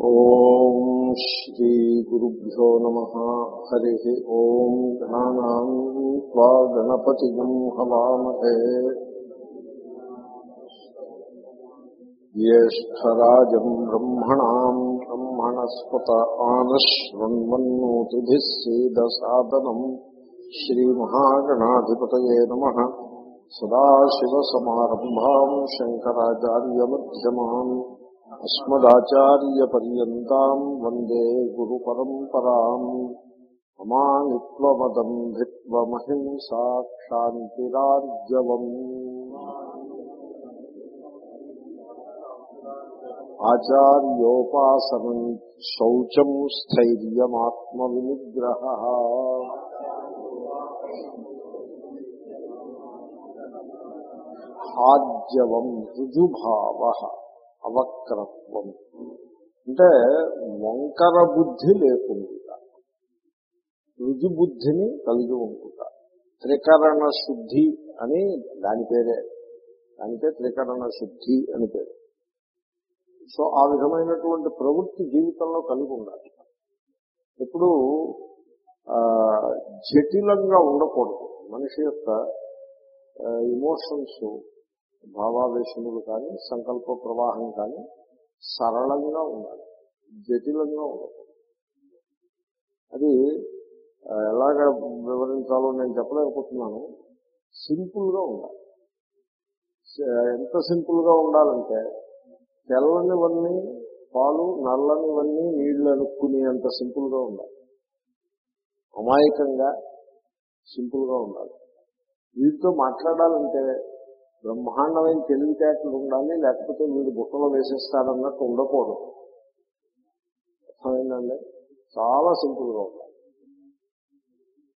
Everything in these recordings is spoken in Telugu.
ఓం శ్రీ గురుభ్యో నమ. హరి ఓం గణానాం గణపతి హవామహే జ్యేష్టరాజం బ్రహ్మణా బ్రహ్మణస్పత ఆనశృణ్వన్నోతిభిः సేదసాదనం శ్రీమహాగణాధిపతయే నమః. సదాశివసమారంభాం శంకరాచార్యమధ్యమాన్ అస్మదాచార్యపర్యంతం వందే గురు పరంపరాం అమానిత్వమదం భిత్వమహింసా క్షాంతిరాజ్యవం ఆచార్యోపాసనం శౌచం స్థైర్యమాత్మ వినిగ్రహ ఆజ్యవం రుజుభావ అవక్రత్వం. అంటే వంకర బుద్ధి లేకుండా రుజుబుద్ధిని కలిగి ఉంటుందా త్రికరణ శుద్ధి అని దాని పేరే. దానికే త్రికరణ శుద్ధి అని పేరు. సో ఆ విధమైనటువంటి ప్రవృత్తి జీవితంలో కలిగి ఉండాలి. ఇప్పుడు జటిలంగా ఉండకూడదు. మనిషి యొక్క ఇమోషన్స్ భావావేశములు కానీ సంకల్ప ప్రవాహం కానీ సరళంగా ఉండాలి. జటిలంగా ఉండాలి. అది ఎలాగ వివరించాలో నేను చెప్పలేకపోతున్నాను. సింపుల్గా ఉండాలి. ఎంత సింపుల్గా ఉండాలంటే తెల్లనివన్నీ పాలు నల్లనివన్నీ నీళ్ళు అనుకునేంత సింపుల్గా ఉండాలి. అమాయకంగా సింపుల్గా ఉండాలి. వీటితో మాట్లాడాలంటే బ్రహ్మాండమైన తెలివితేటలు ఉండాలి లేకపోతే వీడు బుట్టలో వేసేస్తాడన్నట్టు ఉండకూడదు. అర్థమైందండి? చాలా సింపుల్గా ఉండాలి.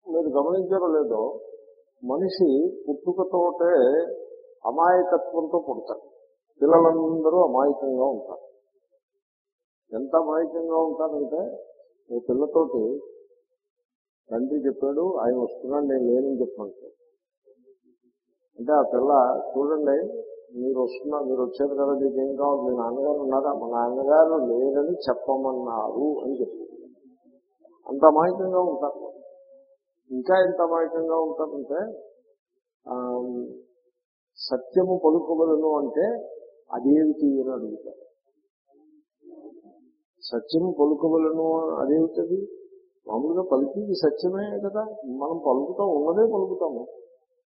మీరు గమనించారో లేదో మనిషి పుట్టుకతోటే అమాయకత్వంతో పుడతాడు. పిల్లలందరూ అమాయకంగా ఉంటారు. ఎంత అమాయకంగా ఉంటారంటే ఓ పిల్లతోటి తండ్రి చెప్పాడు ఆయన వస్తున్నాడు నేను లేనని చెప్పంటాడు అంటే ఆ పిల్ల చూడండి మీరు వస్తున్నా మీరు వచ్చేది కదా మీకు ఏం కావాలి? మీ నాన్నగారు ఉన్నారా? మా నాన్నగారు లేరని చెప్పమన్నారు అని చెప్పింది. అంత అమాయకంగా ఉంటారు. ఇంకా ఎంత అమాయకంగా ఉంటారంటే సత్యము పలుకోగలను అంటే అదేమిటి అని అడుగుతారు. సత్యము పలుకోగలను అదేమిటది? మామూలుగా పలికి సత్యమే కదా. మనం పలుకుతాం ఉన్నదే పలుకుతాము.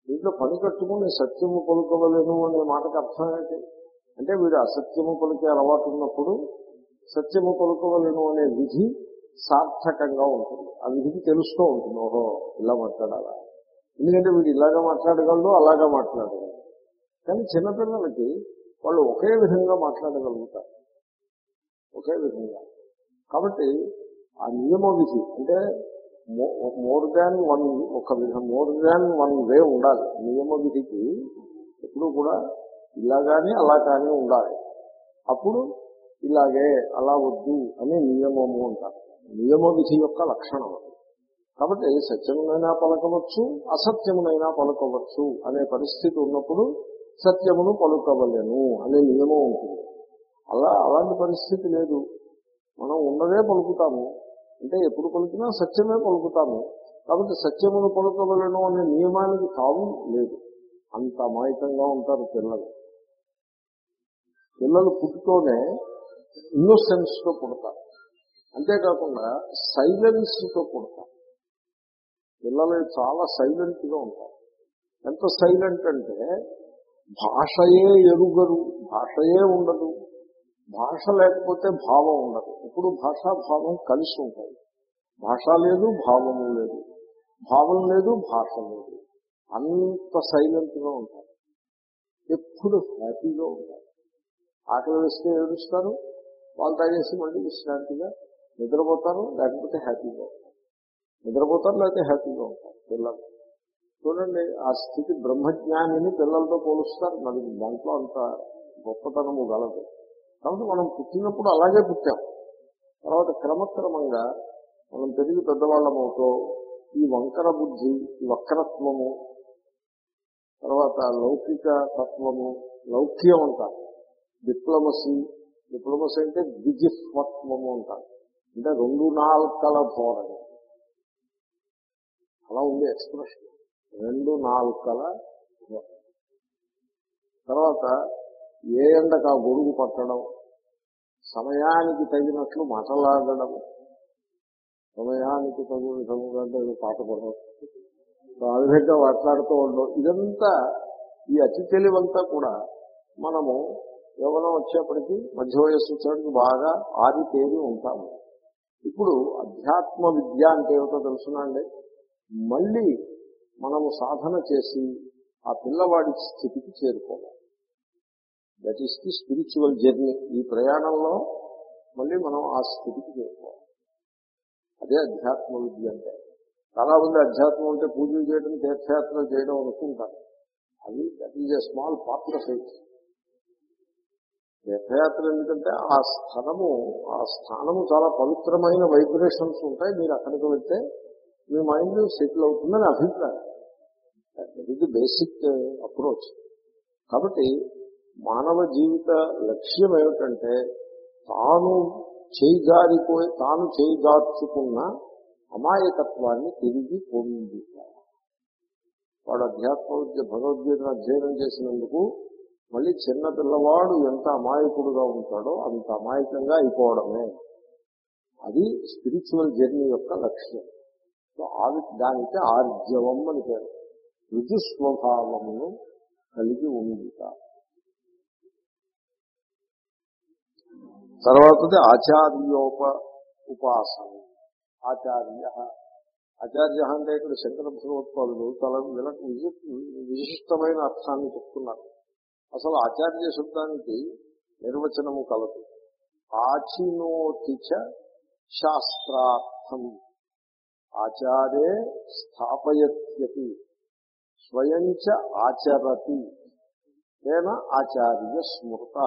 దీంట్లో పని కట్టుకుని సత్యము పలుకోవలేను అనే మాటకు అర్థం ఏంటి? అంటే వీడు అసత్యము పలికే అలవాటు ఉన్నప్పుడు సత్యము పలుకోవలేను అనే విధి సార్థకంగా ఉంటుంది. ఆ విధికి తెలుస్తూ ఉంటుంది. ఓహో ఇలా మాట్లాడాలా? ఎందుకంటే వీడు ఇలాగా మాట్లాడగలడు అలాగా మాట్లాడగలడు. కానీ చిన్నపిల్లలకి వాళ్ళు ఒకే విధంగా మాట్లాడగలుగుతారు. ఒకే విధంగా. కాబట్టి ఆ నియమ విధి అంటే మోర్ దాన్ వన్ ఒక విధంగా మోర్ దాన్ వన్ వే ఉండాలి. నియమ విధికి ఎప్పుడు కూడా ఇలా కానీ అలా కానీ ఉండాలి. అప్పుడు ఇలాగే అలా వద్దు అనే నియమము అంటారు. నియమ విధి యొక్క లక్షణం కాబట్టి సత్యమునైనా పలకవచ్చు అసత్యమునైనా పలకవచ్చు అనే పరిస్థితి ఉన్నప్పుడు సత్యమును పలుకవలేను అనే నియమం ఉంటుంది. అలా అలాంటి పరిస్థితి లేదు. మనం ఉన్నదే పలుకుతాము. అంటే ఎప్పుడు పలుకున్నా సత్యమే పలుకుతాము కాబట్టి సత్యమును పలుకవలను అనే నియమానికి కావు లేదు. అంత అమాయకంగా ఉంటారు పిల్లలు. పిల్లలు పుట్టుతోనే ఇన్నోసెన్స్తో పుడతారు. అంతేకాకుండా సైలెన్స్తో పుడతారు. పిల్లలు చాలా సైలెంట్గా ఉంటారు. ఎంత సైలెంట్ అంటే భాషయే ఎరుగరు భాషయే ఉండదు. భాష లేకపోతే భావం ఉండదు. ఇప్పుడు భాషా భావం కలిసి ఉంటాయి భాష లేదు భావము లేదు. భావం లేదు భాష లేదు. అంత సైలెంట్గా ఉంటారు. ఎప్పుడు హ్యాపీగా ఉంటారు. ఆకలి వేస్తే ఏడుస్తారు వాళ్ళు తాగేసి మళ్ళీ విశ్రాంతిగా నిద్రపోతారు లేకపోతే హ్యాపీగా ఉంటారు. నిద్రపోతారు లేకపోతే హ్యాపీగా ఉంటారు పిల్లలు. చూడండి ఆ స్థితి బ్రహ్మజ్ఞానిని పిల్లలతో పోలుస్తారు. మరి దాంట్లో అంత గొప్పతనము గలదు. కాబట్టి మనం పుట్టినప్పుడు అలాగే పుట్టాం. తర్వాత క్రమక్రమంగా మనం పెరిగి పెద్దవాళ్ళమవుతో ఈ వంకర బుద్ధి వక్రత్వము తర్వాత లౌకిక తత్వము లౌక్యం అంటారు. డిప్లొమసీ డిప్లొమసీ అంటే ద్విజిస్వత్వము అంటారు. అంటే రెండు నాల్కల ధోరణి. అలా ఉంది ఎక్స్ప్రెషన్. రెండు నాలుకల ధోరణి. తర్వాత ఏ ఎండకు ఆ గొడుగు పట్టడం? సమయానికి తగినట్లు మాటలాడడం సమయానికి తగు విధముగా అంటే ఏదో పాట పడడం ఆ విధంగా మాట్లాడుతూ ఉండడం. ఇదంతా ఈ అతి తెలివంతా కూడా మనము యవనం వచ్చేప్పటికీ మధ్య వయస్సు వచ్చేప్పటికి బాగా ఆది తేలి ఉంటాము. ఇప్పుడు అధ్యాత్మ విద్య అంటే ఏమిటో తెలుసునండి మళ్ళీ మనము సాధన చేసి ఆ పిల్లవాడి స్థితికి చేరుకోవాలి. That is the spiritual journey ఈ ప్రయాణంలో మళ్ళీ మనం ఆ స్థితికి చేరుకోవాలి. అదే అధ్యాత్మ విద్య అంటే. చాలా మంది అధ్యాత్మం అంటే పూజలు చేయడం తీర్థయాత్రలు చేయడం అనుకుంటారు. అది that is a small part of it తీర్థయాత్ర ఎందుకంటే ఆ స్థలము ఆ స్థానము చాలా పవిత్రమైన వైబ్రేషన్స్ ఉంటాయి. మీరు అక్కడికి వెళ్తే మీ మైండ్ సెటిల్ అవుతుందని అభిప్రాయం. ఇది బేసిక్ అప్రోచ్ కాబట్టి మానవ జీవిత లక్ష్యం ఏమిటంటే తాను చేయిజారిపోయి తాను చేయిజార్చుకున్న అమాయకత్వాన్ని తిరిగి పొందుట వాడు అధ్యాత్మ విద్య భగవద్గీతను అధ్యయనం చేసినందుకు మళ్ళీ చిన్న పిల్లవాడు ఎంత అమాయకుడుగా ఉంటాడో అంత అమాయకంగా అయిపోవడమే. అది స్పిరిచువల్ జర్నీ యొక్క లక్ష్యం. సో ఆ దానికి ఆర్జవం అని పేరు. రుజు స్వభావమును కలిగి ఉండుట. తర్వాతది ఆచార్యోప ఉపాసన ఆచార్య. ఆచార్య అంటే ఇక్కడ శంకర భగవత్పాదులు చాలా విల- విశిష్టమైన అర్థాన్ని చెప్తున్నారు. అసలు ఆచార్య శబ్దానికి నిర్వచనము కలదు. ఆచినోతిచ శాస్త్రార్థం. ఆచారే స్థాపయత్యతి స్వయం చ ఆచరతి. తేన ఆచార్య స్మృత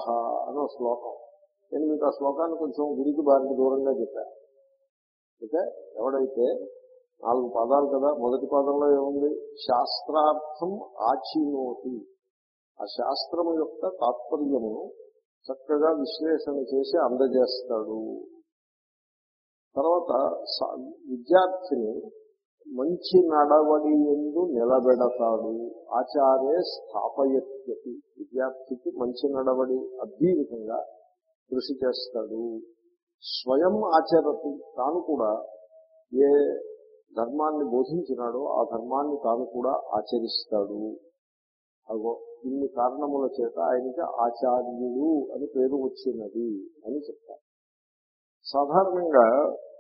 అనే శ్లోకం. నేను మీకు ఆ శ్లోకాన్ని కొంచెం గురికి బారికి దూరంగా చెప్పాను. ఓకే? ఎవడైతే నాలుగు పాదాలు కదా మొదటి పాదంలో ఏముంది? శాస్త్రార్థం ఆచినోతి. ఆ శాస్త్రము యొక్క తాత్పర్యమును చక్కగా విశ్లేషణ చేసి అందజేస్తాడు. తర్వాత స- విద్యార్థిని మంచి నడవడి ఎందు నిలబెడతాడు. ఆచారే స్థాపయత్యతి. విద్యార్థికి మంచి నడవడి అద్దీ విధంగా కృషి చేస్తాడు. స్వయం ఆచరతి తాను కూడా ఏ ధర్మాన్ని బోధించినాడో ఆ ధర్మాన్ని తాను కూడా ఆచరిస్తాడు. అగో ఇన్ని కారణముల చేత ఆయనకి ఆచార్యుడు అని పేరు వచ్చినది అని చెప్తారు. సాధారణంగా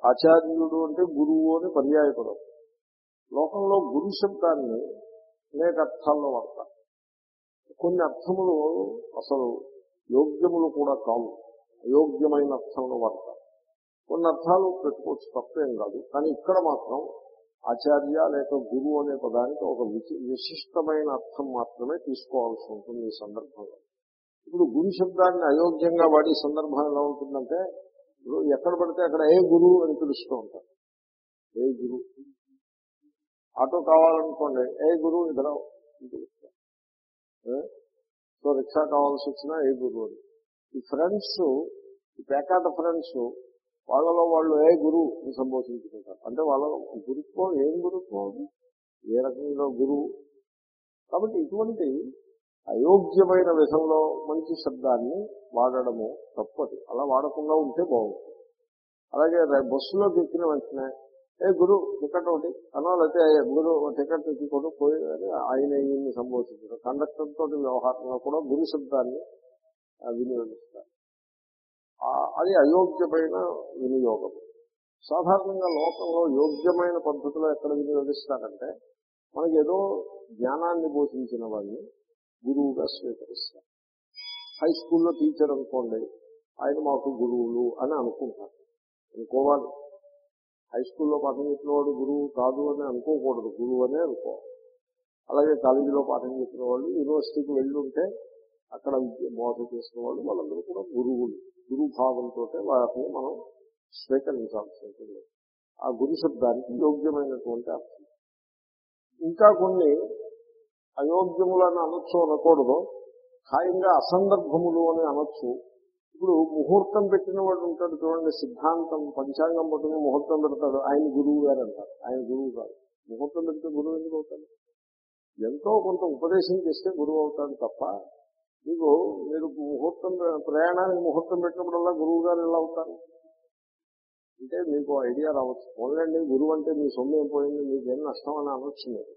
ఆచార్యుడు అంటే గురువు అని పర్యాయపదం లోకంలో గురు శబ్దాన్ని అనేక అర్థాల్లో వాడతారు. కొన్ని అర్థములు అసలు యోగ్యములు కూడా కావు. అయోగ్యమైన అర్థంలో వాడతారు. కొన్ని అర్థాలు పెట్టుకోవచ్చు తప్పేం కాదు. కానీ ఇక్కడ మాత్రం ఆచార్య లేక గురువు అనే పదానికి ఒక విశి- విశిష్టమైన అర్థం మాత్రమే తీసుకోవాల్సి ఉంటుంది ఈ సందర్భంలో. ఇప్పుడు గురు శబ్దాన్ని అయోగ్యంగా వాడే సందర్భం ఎలా ఉంటుందంటే ఎక్కడ పడితే అక్కడ ఏ గురువు అని పిలుస్తూ ఉంటారు. ఏ గురువు? ఆటో కావాలనుకోండి ఏ గురువు? ఇద్దరు పిలుస్తారు సో రిక్షా కావాల్సి వచ్చినా ఏ గురువు అని. ఈ ఫ్రెండ్స్ ఈ పేకాట ఫ్రెండ్స్ వాళ్ళలో వాళ్ళు ఏ గురువు అని సంబోధించుకుంటారు. అంటే వాళ్ళ గురుత్వం ఏం గురుత్వం? ఏ రకంగా గురువు? కాబట్టి ఇటువంటి అయోగ్యమైన విధంలో మంచి శబ్దాన్ని వాడడము తప్పదు. అలా వాడకుండా ఉంటే బాగుంటుంది. అలాగే బస్సులో బస్సులోకి ఎక్కిన వెంటనే ఏ గురు టికెట్ ఒకటి అనాలైతే గురు టికెట్ ఎక్కికోడు పోయి ఆయన ఈయన్ని సంబోధించారు కండక్టర్ తోటి వ్యవహారంలో కూడా గురు శబ్దాన్ని వినియోగిస్తారు అది అయోగ్యమైన వినియోగం. సాధారణంగా లోకంలో యోగ్యమైన పద్ధతిలో ఎక్కడ వినియోగిస్తారంటే మనకి ఏదో జ్ఞానాన్ని బోధించిన వాడిని గురువుగా స్వీకరిస్తారు. హై స్కూల్లో టీచర్ అనుకోండి ఆయన మాకు గురువులు అని అనుకుంటారు. అనుకోవాలి. హై స్కూల్లో పాఠం చెప్పిన వాడు గురువు కాదు అని అనుకోకూడదు. గురువు అనే అనుకోవాలి అలాగే కాలేజీలో పాఠం చెప్పిన వాళ్ళు యూనివర్సిటీకి వెళ్ళి ఉంటే అక్కడ బోధ చేసిన వాళ్ళు వాళ్ళందరూ కూడా గురువులు. గురు వాళ్ళని వాటిని మనం స్వీకరించాల్సి ఉంటుంది. ఆ గురు శబ్దానికి యోగ్యమైనటువంటి అర్థం. ఇంకా కొన్ని అయోగ్యములను అనొచ్చు అనకూడదు. ఖాయంగా అసందర్భములు అని అనొచ్చు. ఇప్పుడు ముహూర్తం పెట్టిన వాడు ఉంటాడు చూడండి సిద్ధాంతం పంచాంగం పట్టుకుని ముహూర్తం పెడతాడు. ఆయన గురువు గారు అంటారు. ఆయన గురువు కాదు. ముహూర్తం పెడితే గురువు ఎందుకు అవుతాడు? ఎంతో కొంత ఉపదేశం చేస్తే గురువు అవుతాడు తప్ప మీకు మీరు ముహూర్తం ప్రయాణానికి ముహూర్తం పెట్టినప్పుడల్లా గురువు గారు ఎలా అవుతారు? అంటే మీకు ఐడియా రావచ్చు. పోలేండి గురువు అంటే మీ సొమ్ము పోయింది మీకేం నష్టం అని అనొచ్చు మీరు.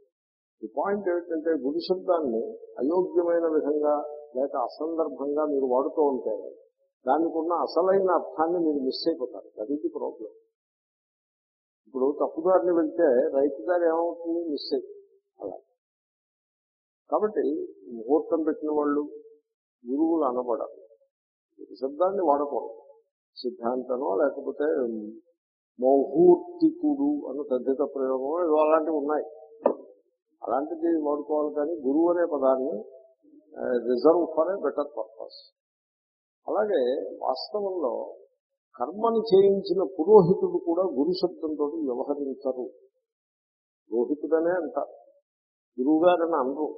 ఈ పాయింట్ ఏమిటంటే గురు శబ్దాన్ని అయోగ్యమైన విధంగా లేక అసందర్భంగా మీరు వాడుతూ ఉంటే దానికి ఉన్న అసలైన అర్థాన్ని మీరు మిస్ అయిపోతారు. అది ప్రాబ్లం ఇప్పుడు తప్పుదారిని వెళ్తే రైతు దారి ఏమవుతుంది? మిస్ అయిపోతుంది అలా. కాబట్టి ముహూర్తం పెట్టిన వాళ్ళు గురువులు అనబడాలి. శబ్దాన్ని వాడకూడదు. సిద్ధాంతనో లేకపోతే మౌహూర్తికుడు అన్న తద్ధిత ప్రయోగం ఏదో అలాంటివి ఉన్నాయి. అలాంటిది వాడుకోవాలి కానీ గురువు అనే పదాన్ని reserve for a better purpose. అలాగే వాస్తవంలో కర్మని చేయించిన పురోహితుడు కూడా గురు శబ్దంతో వ్యవహరించరు. పురోహితుడనే అంటారు గురువుగారని అనరు.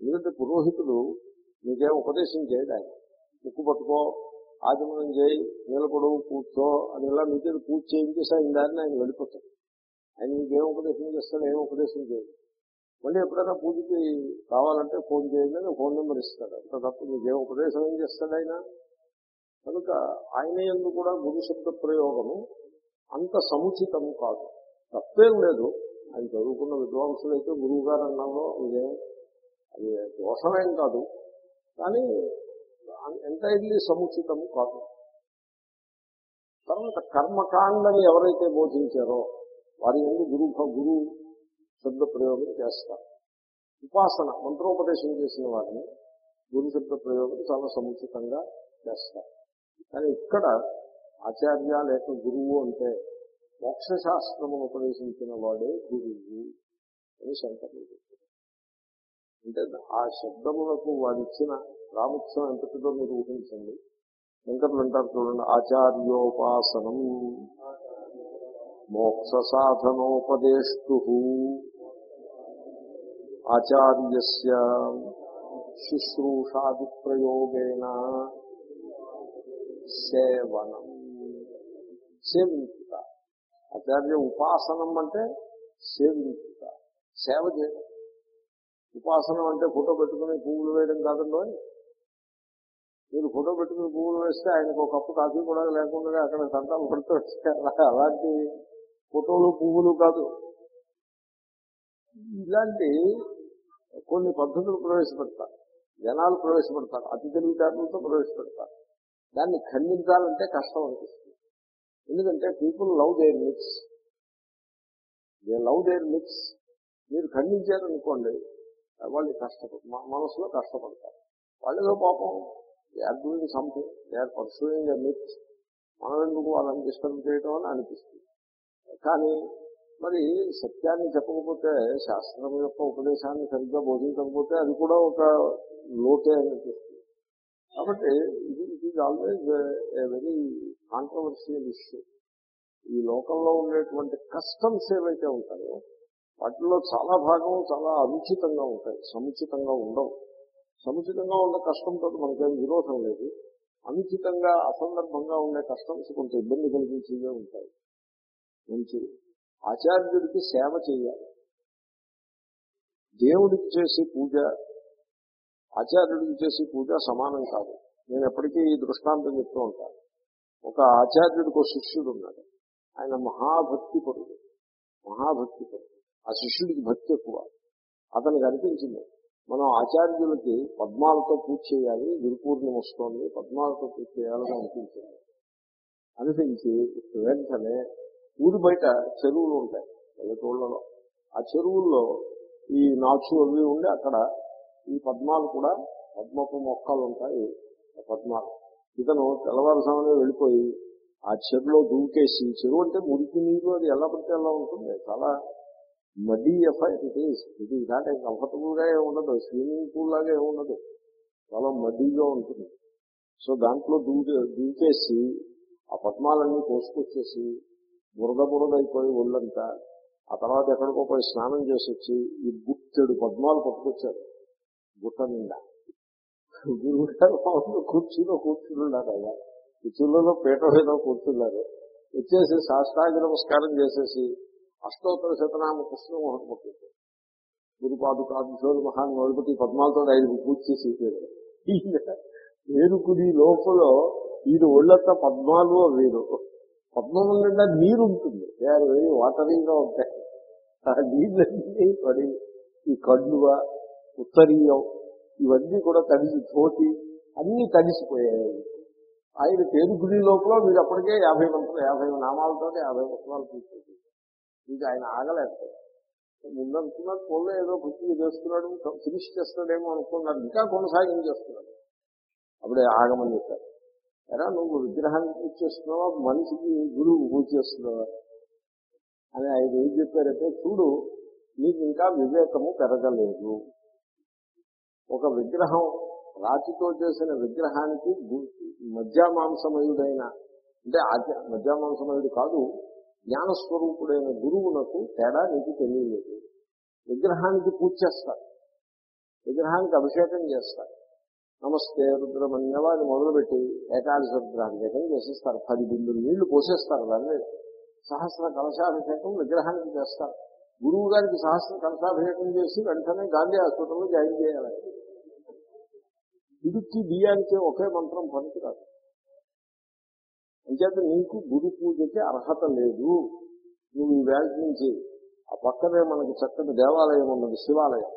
ఎందుకంటే పురోహితుడు నీకే ఉపదేశం చేయడానికి ఆయన. ముక్కు పట్టుకో ఆచమనం చేయి నిలబడు కూర్చో అని ఇలా మీతో పూజ చేయించేసి ఆయన దారిని ఆయన వెళ్ళిపోతాడు. ఆయన నీకేం ఉపదేశం చేస్తాడు ఏం ఉపదేశం చేయదు మళ్ళీ ఎప్పుడైనా పూజకి కావాలంటే ఫోన్ చేయండి అని ఫోన్ నెంబర్ ఇస్తాడు. అంత తప్ప నీకేం ఉపదేశం ఏం చేస్తాడు ఆయన? కనుక ఆయన ఎందు కూడా గురు శబ్ద ప్రయోగము అంత సముచితము కాదు. తప్పేం లేదు. ఆయన చదువుకున్న విద్వాంసులైతే గురువు గారు అన్నామో ఇదే అది దోషమేం కాదు. కానీ ఎంటైర్లీ సముచితము కాదు. తర్వాత కర్మకాండని ఎవరైతే బోధించారో వారి ఎందుకు గురు గురు శబ్ద ప్రయోగం చేస్తారు. ఉపాసన మంత్రోపదేశం చేసిన వారిని గురు శబ్ద ప్రయోగం చాలా సముచితంగా చేస్తారు. కానీ ఇక్కడ ఆచార్య లేక గురువు అంటే మోక్షశాస్త్రము ఉపదేశించిన వాడే గురువు అని శంకరులు చెప్పారు అంటే ఆ శబ్దములకు వాడిచ్చిన ప్రాముఖ్యం ఎంతటిదో మీరు ఊహించండి. శంకరులు అంటారు చూడండి ఆచార్యోపాసనం. మోక్ష సాధనోపదేష్టు ఆచార్యస్య శుశ్రూషాది ప్రయోగేణ సేవనం. సేవించుట. ఆచార్య ఉపాసనం అంటే సేవించుట. సేవ చేయడం. ఉపాసనం అంటే ఫోటో పెట్టుకుని పువ్వులు వేయడం కాదండి మీరు ఫోటో పెట్టుకుని పువ్వులు వేస్తే ఆయనకు ఒక కప్పు కాఫీ కూడా లేకుండా అక్కడ సంతాలు పడుతూ వచ్చారు. అలాంటి ఫోటోలు పువ్వులు కాదు. ఇలాంటి కొన్ని పద్ధతులు ప్రవేశపెడతారు. జనాలు ప్రవేశపెడతారు. అతి తెలివితేటలతో ప్రవేశపెడతారు. దాన్ని ఖండించాలంటే కష్టం అనిపిస్తుంది. ఎందుకంటే people love their mix they love their mix మీరు ఖండించారనుకోండి వాళ్ళు కష్టపడు మనసులో కష్టపడతారు. వాళ్ళేదో పాపం they are doing something they are pursuing a myth. మనం ఎందుకు వాళ్ళని డిస్టర్బ్ చేయడం అని అనిపిస్తుంది. కానీ మరి సత్యాన్ని చెప్పకపోతే శాస్త్రం యొక్క ఉపదేశాన్ని సరిగ్గా బోధించకపోతే అది కూడా ఒక లోటే అనిపిస్తుంది. కాబట్టి ఇది it is always a very controversial issue ఈ లోకంలో ఉండేటువంటి కస్టమ్స్ ఏవైతే ఉంటాయో వాటిలో చాలా భాగం చాలా అనుచితంగా ఉంటాయి సముచితంగా ఉండవు. సముచితంగా ఉండే కష్టంతో మనకేం విరోధం లేదు. అనుచితంగా అసందర్భంగా ఉండే కష్టం కొంత ఇబ్బంది కలిగించేవే ఉంటాయి. మంచిది ఆచార్యుడికి సేవ చేయాలి. దేవుడికి చేసే పూజ ఆచార్యుడికి చేసే పూజ సమానం కాదు. నేను ఎప్పటికీ ఈ దృష్టాంతం చెప్తూ ఉంటాను ఒక ఆచార్యుడికి ఒక శిష్యుడు ఉన్నాడు. ఆయన మహాభక్తి పరుడు మహాభక్తి పరుడు ఆ శిష్యుడికి భక్తి ఎక్కువ. అతనికి అనిపించింది మనం ఆచార్యులకి పద్మాలతో పూజ చేయాలి గురు వస్తుంది వస్తోంది పద్మాలతో పూజ చేయాలని అనిపించింది. అనిపించి వెంటనే ఊరి బయట చెరువులు ఉంటాయి పల్లెటూళ్ళలో. ఆ చెరువుల్లో ఈ నాచు అవి ఉండి అక్కడ ఈ పద్మాలు కూడా పద్మపు మొక్కలు ఉంటాయి ఆ పద్మాలు. ఇతను తెల్లవారుసామనే వెళ్ళిపోయి ఆ చెరువులో దూకేసి చెరువు అంటే మురికి నీరు అది ఎలా పడితే ఎలా ఉంటుంది చాలా muddy affair it is it is not కంఫర్టబుల్గా ఉండదు. స్విమ్మింగ్ పూల్ లాగా ఉండదు. చాలా మదీగా ఉంటుంది. సో దాంట్లో దూకే దూకేసి ఆ పద్మాలన్నీ కోసుకొచ్చేసి బురద బురద అయిపోయి ఒళ్ళంతా. ఆ తర్వాత ఎక్కడికో పోయి స్నానం చేసి వచ్చి ఈ గుట్టెడు పద్మాలు పట్టుకొచ్చారు. గుట్ట నిండా. గురువు గారు కూర్చుని కూర్చున్నాడు అయ్యా కుర్చీలలో పీట మీద కూర్చున్నారు. వచ్చేసి శాస్త్రాంగ నమస్కారం చేసేసి అష్టోత్తర శతనామ పుస్తకం ఒకటి గురుపాదు కాదు మహాన్ నోడిపతి పద్మాలతో ఐదు పూజ చేసి వేరుకుడి లోపల వీరు ఒళ్ళంతా పద్మాలు వీరు. పద్మం నిండా నీరు ఉంటుంది వెరీ వాటరీగా ఉంటాయి. ఆ నీళ్ళన్నీ పడి ఈ కళ్ళువ ఉత్తరీయం ఇవన్నీ కూడా తడిసి తోటి అన్ని తడిసిపోయాయి. ఆయన పేరుకుడి లోపల వీరు అప్పటికే యాభై మంత్రులు యాభై నామాలతో యాభై పుస్తకాలు తీసుకుంటుంది ఇంకా ఆయన ఆగలేకపోయారు ముందు అనుకున్నారు పోలే ఏదో కృషి చేస్తున్నాడు ఫినిష్ చేస్తున్నాడేమో అనుకున్నాడు ఇంకా కొనసాగించేస్తున్నాడు అప్పుడే ఆగమని చెప్పారు. ఎరా నువ్వు విగ్రహానికి పూజ చేస్తున్నావా? మనిషికి గురువు పూజ చేస్తున్నావా? అని ఆయన ఏం చెప్పారంటే చూడు నీకు ఇంకా వివేకము పెరగలేదు. ఒక విగ్రహం రాతితో చేసిన విగ్రహానికి మధ్యామాంసమయుడైన అంటే ఆచ మధ్యామాంసమయుడు కాదు జ్ఞానస్వరూపుడైన గురువునకు తేడా నీకు తెలియలేదు. విగ్రహానికి పూజ చేస్తారు విగ్రహానికి అభిషేకం చేస్తారు నమస్తే రుద్రమన్యవ అని మొదలుపెట్టి ఏకాదశి రుద్రాభిషేకం చేసేస్తారు. పది బిందులు నీళ్ళు పోసేస్తారు దాన్ని సహస్ర కలశాభిషేకం విగ్రహానికి చేస్తారు. గురువు గారికి సహస్ర కలశాభిషేకం చేసి వెంటనే గాంధీ హాస్పిటల్లో జాయిన్ చేయాలి. ఇడుక్కి బియ్యానికి ఒకే మంత్రం పనికిరాదు. అంచేత నీకు గురు పూజకి అర్హత లేదు. నువ్వు ఈ వేళ నుంచి ఆ పక్కనే మనకి చక్కటి దేవాలయం ఉన్నది శివాలయం.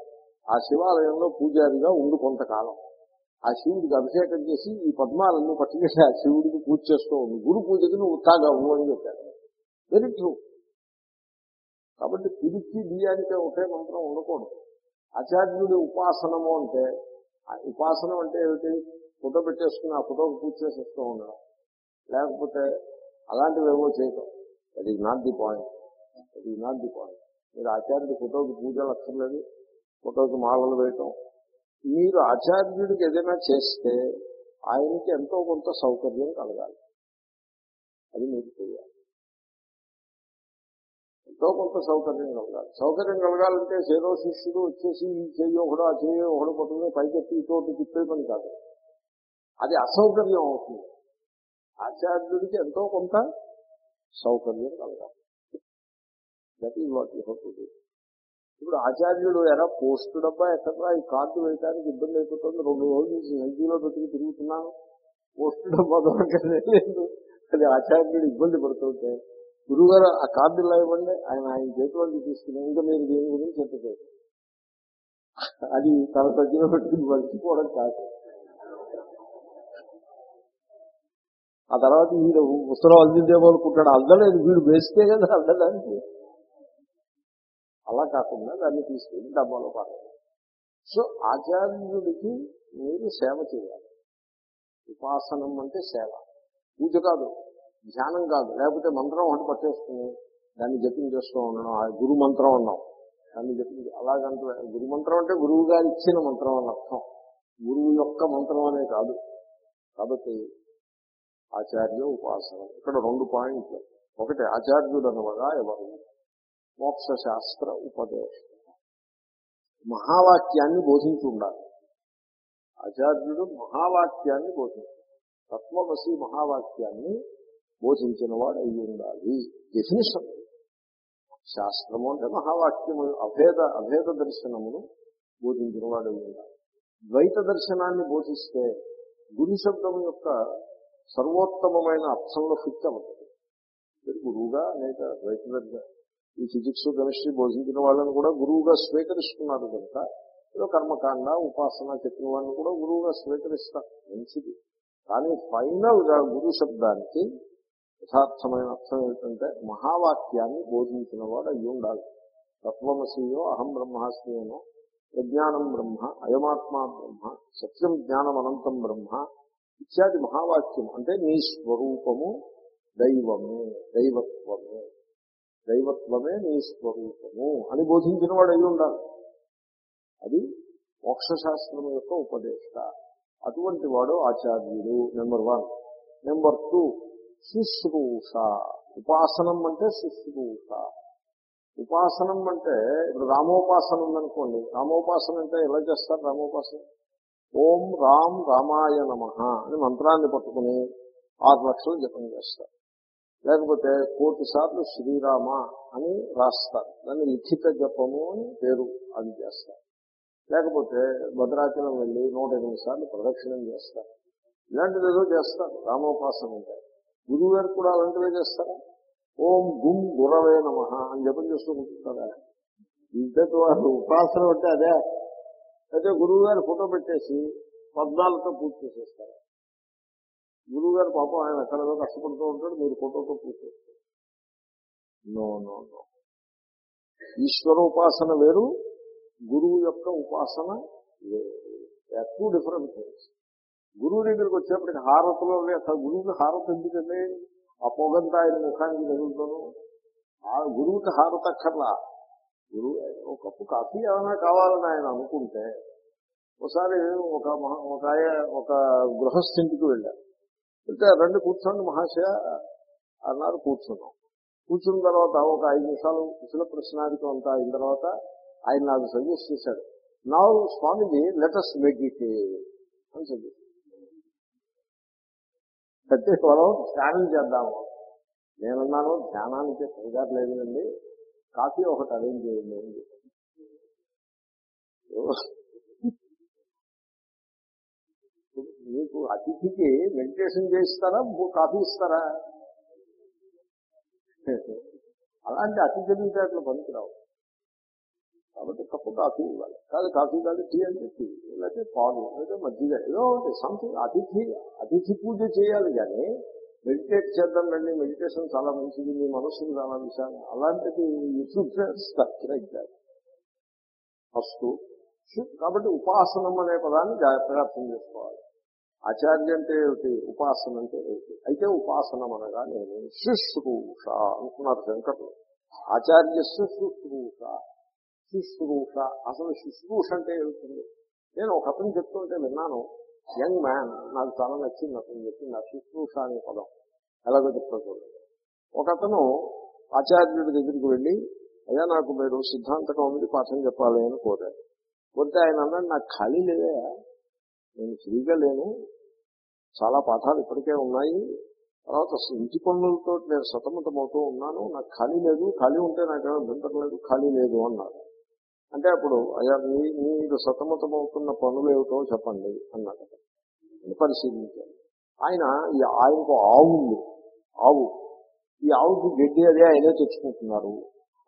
ఆ శివాలయంలో పూజారిగా ఉండు కొంతకాలం. ఆ శివుడికి అభిషేకం చేసి ఈ పద్మాలన్నీ పట్టుకెళ్ళి ఆ శివుడికి పూజ చేస్తూ ఉంది గురు పూజకి నువ్వు తాగవు అని చెప్పారు వెరీ ట్రూ కాబట్టి పిలిచి బియ్యానికే ఒకే మంత్రం ఉండకూడదు. ఆచార్యుడి ఉపాసనము అంటే ఆ ఉపాసనం అంటే ఏమిటి? ఫోటో పెట్టేసుకుని ఆ ఫోటోకి పూజ చేసేస్తూ ఉండడం. లేకపోతే అలాంటివి ఏవో చేయటం అది నాట్ ది పాయింట్ అది నాట్ ది పాయింట్ మీరు ఆచార్యుడి ఫోటోకి పూజలు అక్కర్లేదు ఫోటోకి మాలలు వేయటం. మీరు ఆచార్యుడికి ఏదైనా చేస్తే ఆయనకి ఎంతో కొంత సౌకర్యం కలగాలి. అది మీరు చేయాలి. ఎంతో కొంత సౌకర్యం కలగాలి. సౌకర్యం కలగాలంటే చేదో శిష్యుడు వచ్చేసి ఈ చెయ్యి ఒకడు ఆ చెయ్యి ఒకడు పట్టుకుని పైకెత్తి తోటి తిప్పే పని కాదు. అది అసౌకర్యం అవుతుంది. ఆచార్యుడికి ఎంతో కొంత సౌకర్యం కలగాలి. That is what you have ఇప్పుడు ఆచార్యుడు ఎరా పోస్ట్ డబ్బా ఎక్కడా ఈ కార్డు వేయడానికి ఇబ్బంది అయిపోతుంది. రెండు రోజులు నుంచి సంఖ్యలో పెట్టుకుని తిరుగుతున్నాను. పోస్ట్ డబ్బా దొరకలేదు. అది ఆచార్యుడు ఇబ్బంది పడుతుంటే గురుగారు ఆ కార్డు ఇలా ఇవ్వండి. ఆయన ఆయన చేతిలోకి తీసుకుని ఇంకా మీరు దేని గురించి చెప్పలేదు అది తన తగ్గిన పెట్టుకుని మర్చిపోవడం కాదు. ఆ తర్వాత వీడు ఉత్తరం అందిందేమో అనుకుంటాడు. అద్దలేదు వీడు వేస్తే కదా అద్దడానికి అలా కాకుండా దాన్ని తీసుకెళ్ళి డబ్బాలో పాడాలి సో ఆచార్యుడికి మీరు సేవ చేయాలి. ఉపాసనం అంటే సేవ. పూజ కాదు ధ్యానం కాదు. లేకపోతే మంత్రం ఒకటి పట్టేసుకుని దాన్ని జపం చేస్తూ ఉండడం ఆ గురు మంత్రం అన్నాం. దాన్ని జపం అలాగంటే గురు మంత్రం అంటే గురువు గారు ఇచ్చిన మంత్రం అని అర్థం. గురువు యొక్క మంత్రం అనే కాదు. కాబట్టి ఆచార్య ఉపాసన. ఇక్కడ రెండు పాయింట్లు. ఒకటి ఆచార్యుడు అనగా ఎవరు? మోక్ష శాస్త్ర ఉపదేశం మహావాక్యాన్ని బోధించి ఉండాలి ఆచార్యుడు మహావాక్యాన్ని బోధించాలి. తత్వవశి మహావాక్యాన్ని బోధించిన వాడు అయి ఉండాలి. డెఫినేషన్ శాస్త్రము అంటే మహావాక్యము అభేద అభేద దర్శనమును బోధించిన వాడు అయి ఉండాలి. ద్వైత దర్శనాన్ని బోధిస్తే గురు శబ్దం యొక్క సర్వోత్తమమైన అర్థంలో ఫిట్ అవుతుంది మీరు గురువుగా అనేక ద్వైత ఈ ఫిజిక్స్ కెమిస్ట్రీ బోధించిన వాళ్ళని కూడా గురువుగా స్వీకరిస్తున్నారు కనుక ఏదో కర్మకాండ ఉపాసన చెప్పిన వాళ్ళని కూడా గురువుగా స్వీకరిస్తారు. మంచిది. కానీ ఫైనల్గా గురు శబ్దానికి యథార్థమైన అర్థం ఏంటంటే మహావాక్యాన్ని బోధించిన వాడు అయ్యి ఉండాలి. తత్వమసీయో అహం బ్రహ్మాస్మియనో ప్రజ్ఞానం బ్రహ్మ అయమాత్మా బ్రహ్మ సత్యం జ్ఞానం అనంతం బ్రహ్మ ఇత్యాది మహావాక్యం. అంటే నీ స్వరూపము దైవమే దైవత్వమే దైవత్వమే నీ స్వరూపము అని బోధించిన వాడు అయి ఉండాలి. అది మోక్షశాస్త్రం యొక్క ఉపదేశ అటువంటి వాడు ఆచార్యుడు నెంబర్ వన్. నెంబర్ టూ శుశ్రూష. ఉపాసనం అంటే శుశ్రూష. ఉపాసనం అంటే ఇప్పుడు రామోపాసన ఉందనుకోండి రామోపాసన అంటే ఎలా చేస్తారు రామోపాసన? ఓం రామ్ రామాయ నమ అని మంత్రాన్ని పట్టుకుని ఆరు లక్షలు జపం చేస్తారు. లేకపోతే కోటి సార్లు శ్రీరామ అని రాస్తారు. దాన్ని లిఖిత జపము అని పేరు అది చేస్తారు. లేకపోతే భద్రాచలం వెళ్ళి నూట ఎనిమిది సార్లు ప్రదక్షిణం చేస్తారు. ఇలాంటిది ఏదో చేస్తారు. రామోపాసన ఉంటాయి గురువు గారు కూడా అలాంటివే చేస్తారా? ఓం గుం గురవే నమ అని జపం చేస్తూ ఉంటుంటారా ఇంతటి వారు ఉపాసన అంటే అదే. అయితే గురువు గారు ఫోటో పెట్టేసి పద్నాలతో పూర్తి చేసేస్తారు. గురువు గారు పాపం ఆయన ఎక్కడో కష్టపడుతూ ఉంటాడు మీరు ఫోటోతో పూర్తి చేస్తారు. No no no. ఈశ్వర ఉపాసన వేరు గురువు యొక్క ఉపాసన వేరు. టూ డిఫరెంట్ థింగ్స్ గురువు దగ్గరికి వచ్చేప్పటికి హారతిలో అసలు గురువుకి హారతి ఎందుకండి? ఆ పొగంతా ఆయన ముఖానికి తగులుతాను. ఆ గురువుకి హారతి అక్కర్లా. గురువు ఒక కప్పు కాఫీ ఏమైనా కావాలని ఆయన అనుకుంటే ఒకసారి ఒక మహా- ఒక ఒక గృహస్థింటికి వెళ్ళారు వెళ్తే రెండు కూర్చోండి మహాశయ అన్నారు కూర్చున్నాం. కూర్చున్న తర్వాత ఒక ఐదు నిమిషాలు కుశల ప్రశ్నాదికం అంతా అయిన తర్వాత ఆయన నాకు సజెస్ట్ చేశాడు నా స్వామిజీ లెటస్ మెడిటేట్ అని సజెస్ట్ అంటే మనం ధ్యానం చేద్దాము. నేనున్నాను ధ్యానానికి సరిగా లేదండి కాఫీ ఒకటి అరేంజ్ చేయండి అని చెప్పాను. మీకు అతిథికి మెడిటేషన్ చేయిస్తారా? కాఫీ ఇస్తారా? అలాంటి అతి తెలివితేటలు పనికిరావు. కాబట్టి కప్పు కాఫీ ఇవ్వాలి. కాదు కాఫీ కాదు టీ అంటే టీ లేకపోతే పాలు లేకపోతే మజ్జిగ ఏదో ఒకటి సంథింగ్. అతిథి అతిథి పూజ చేయాలి కానీ మెడిటేట్ చేద్దాం రండి. మెడిటేషన్ చాలా మంచిది. మీ మనస్సుకి చాలా విషయాలు అలాంటిది ఫస్ట్ కాబట్టి ఉపాసనం అనే పదాన్ని జాగ్రత్తగా అర్థం చేసుకోవాలి. ఆచార్య అంటే ఏమిటి? ఉపాసన అంటే ఏమిటి? అయితే ఉపాసనం అనగా నేను శుశ్రూష అనుకున్నారు శంకర్లు ఆచార్య శుశ్రూష. శుశ్రూష. అసలు శుశ్రూష అంటే ఏమిటి? నేను ఒక అతను చెప్తుంటే విన్నాను. Young man. నాకు చాలా నచ్చింది అతను చెప్పింది ఆ శుశ్రూష అనే పదం. ఎలాగో చెప్తా చూడండి ఒక అతను ఆచార్యుడి దగ్గరికి వెళ్ళి అయ్యా నాకు మీరు సిద్ధాంత ఉంది పాఠం చెప్పాలి అని కోరారు కోరితే ఆయన అన్నాడు నాకు ఖాళీ లేదా నేను ఫ్రీగా లేను. చాలా పాఠాలు ఇప్పటికే ఉన్నాయి. తర్వాత ఇంటి పనులతో నేను సతమతమవుతూ ఉన్నాను. నాకు ఖాళీ లేదు. ఖాళీ ఉంటే నాకేమో అభ్యంతరం లేదు. ఖాళీ లేదు అన్నారు అంటే అప్పుడు అయ్యా మీ మీరు సతమతమవుతున్న పనులు ఏమిటో చెప్పండి అన్నాడు. పరిశీలించాను ఆయన ఈ ఆయనకు ఆవు ఉంది. ఆవు. ఈ ఆవుకి గడ్డి అదే ఆయనే తెచ్చుకుంటున్నారు.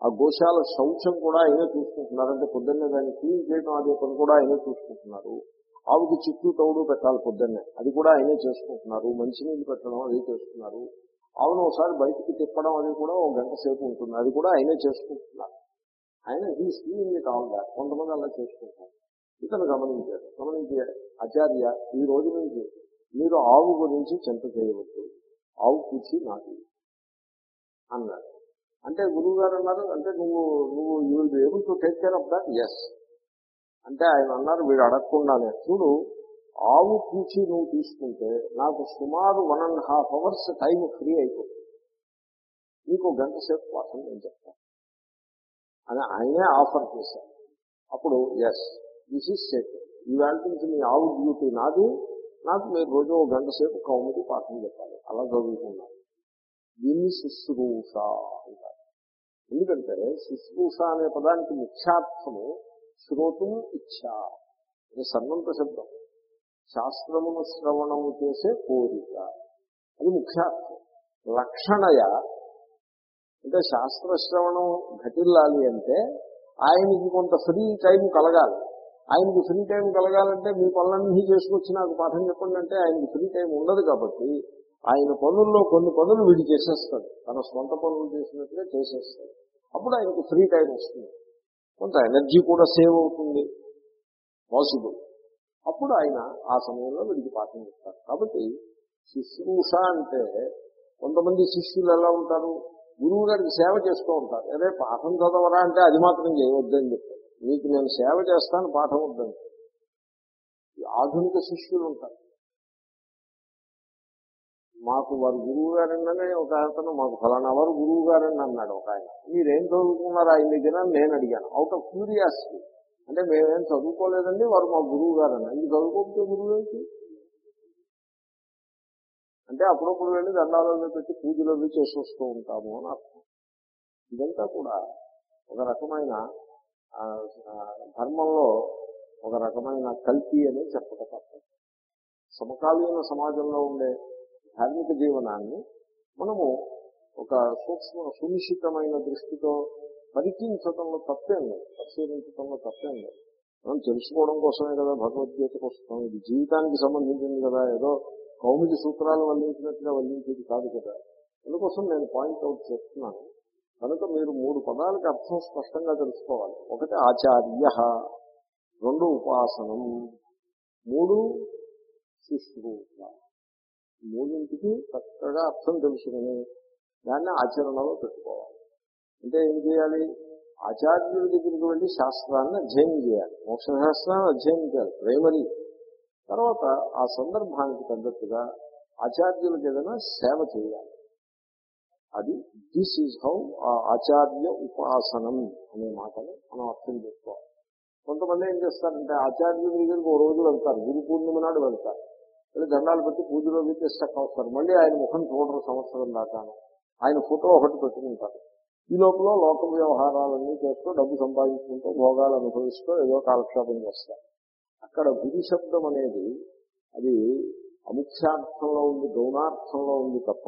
ఆ గోశాల శౌచం కూడా ఆయనే చూసుకుంటున్నారు. అంటే పొద్దున్నే దాన్ని క్లీన్ చేయడం అదే పని కూడా ఆయనే చూసుకుంటున్నారు. ఆవుకి చుట్టూ తౌడు పెట్టాలి పొద్దున్నే. అది కూడా ఆయనే చేసుకుంటున్నారు. మంచినీళ్ళు పెట్టడం అదే చేస్తున్నారు. ఆవును ఒకసారి బయటికి తిప్పడం అది కూడా ఒక గంట సేపు ఉంటుంది. అది కూడా ఆయనే చేసుకుంటున్నారు. ఆయన ఈ స్క్రీన్ కావాలా కొంతమంది అలా చేసుకుంటారు. ఇతను గమనించారు గమనించే ఆచార్య ఈ రోజు నుంచి మీరు ఆవు గురించి చింత చేయవద్దు. ఆవు పూచి నాది అన్నాడు. అంటే గురువు గారు అన్నారు అంటే నువ్వు నువ్వు you will be able to take care of that's అంటే ఆయన అన్నారు వీడు అడగకుండానే చూడు ఆవు పూచి నువ్వు తీసుకుంటే నాకు సుమారు one and half hours time free అయిపోతుంది. నీకు గంట సేపు పాఠం నేను చెప్తాను. అని ఆయనే ఆఫర్ చేశాను అప్పుడు ఎస్ దిస్ ఈజ్ సెట్ ఈవేళ నుంచి నీ ఆవు డ్యూటీ నాది? నాకు మీరు రోజు ఒక గంట సేపు కౌముది పాఠం చెప్పాలి. అలా చదువుకున్నాను దీన్ని శుశ్రూష అంటారు. ఎందుకంటే శుశ్రూష అనే పదానికి ముఖ్యార్థము శ్రోతం ఇచ్చ. ఇది సన్నంత శబ్దం శాస్త్రమును శ్రవణము చేసే కోరిక. అది ముఖ్యార్థం. లక్షణయ అంటే శాస్త్ర శ్రవణం ఘటిల్లాలి అంటే ఆయనకి కొంత ఫ్రీ టైం కలగాలి. ఆయనకి ఫ్రీ టైం కలగాలంటే మీ పనులన్నీ చేసుకొచ్చి నాకు పాఠం చెప్పండి అంటే ఆయనకి ఫ్రీ టైం ఉండదు కాబట్టి ఆయన పనుల్లో కొన్ని పనులు వీడు చేసేస్తాడు. తన సొంత పనులు చేసినట్టుగా చేసేస్తాడు. అప్పుడు ఆయనకి ఫ్రీ టైం వస్తుంది. కొంత ఎనర్జీ కూడా సేవ్ అవుతుంది. పాసిబుల్. అప్పుడు ఆయన ఆ సమయంలో వీడికి పాఠం చెప్తారు కాబట్టి శుశ్రూష అంటే కొంతమంది శిష్యులు ఎలా ఉంటారు? గురువు గారికి సేవ చేస్తూ ఉంటారు. అదే పాఠం చదవరా అంటే అది మాత్రం చేయవద్దని చెప్తారు మీకు నేను సేవ చేస్తాను పాఠం వద్దని ఆధునిక శిష్యులు ఉంటారు. మాకు వారు గురువు గారండి ఒక అతను మాకు ఫలానా వారు గురువు గారండి అన్నాడు ఒక ఆయన. మీరేం చదువుకున్నారు ఆయన దగ్గర నేను అడిగాను. అవుట్ ఆఫ్ క్యూరియాసిటీ అంటే మేమేం చదువుకోలేదండి వారు మా గురువు గారు అన్న ఇది చదువుకోకపోతే గురువు ఏంటి అంటే అప్పుడప్పుడు వెళ్ళి దండాలలో పెట్టి పూజలు చేసి వస్తూ ఉంటాము అని అర్థం. ఇదంతా కూడా ఒక రకమైన ధర్మంలో ఒక రకమైన కల్తీ అని చెప్పక తప్పదు సమకాలీన సమాజంలో ఉండే ధార్మిక జీవనాన్ని మనము ఒక సూక్ష్మ సునిశ్చితమైన దృష్టితో పరికించటంలో తప్పేం లేదు పరిశీలించటంలో తప్పేం లేదు మనం తెలుసుకోవడం కోసమే కదా భగవద్గీతకు వస్తాం ఇది జీవితానికి సంబంధించింది కదా. ఏదో కౌమిది సూత్రాలు వల్లించినట్టుగా వల్లించేది కాదు కదా. అందుకోసం నేను పాయింట్ అవుట్ చేస్తున్నాను కనుక మీరు మూడు పదాలకి అర్థం స్పష్టంగా తెలుసుకోవాలి. ఒకటి ఆచార్య రెండు ఉపాసనం మూడు శుశ్రూష. మూడింటికి చక్కగా అర్థం తెలుసుకుని దాన్ని ఆచరణలో పెట్టుకోవాలి. అంటే ఏం చేయాలి? ఆచార్యుల దగ్గరికి వెళ్ళి శాస్త్రాన్ని అధ్యయనం చేయాలి. మోక్ష శాస్త్రాన్ని అధ్యయనం చేయాలి ప్రైమరీ. తర్వాత ఆ సందర్భానికి తగ్గట్టుగా ఆచార్యులకు ఏదైనా సేవ చేయాలి. అది దిస్ ఈజ్ హౌ ఆచార్య ఉపాసనం అనే మాటని మనం అర్థం చేసుకోవాలి. కొంతమంది ఏం చేస్తారంటే ఆచార్యుల దగ్గరికి ఓ రోజు వెళ్తారు గురు పూర్ణిమ నాడు వెళ్తారు. వెళ్ళి దండాలు పెట్టి పూజలో చేస్తాక వస్తారు మళ్ళీ ఆయన ముఖం చూడరు సంవత్సరం దాకాను. ఆయన ఫోటో ఒకటి పెట్టుకుంటారు. ఈ లోపల లోక వ్యవహారాలన్నీ చేస్తూ డబ్బు సంపాదించుకుంటూ భోగాలు అనుభవిస్తూ ఏదో కాలక్షేపం చేస్తారు. అక్కడ గురి శబ్దం అనేది అది అముఖ్యార్థంలో ఉంది గౌణార్థంలో ఉంది తప్ప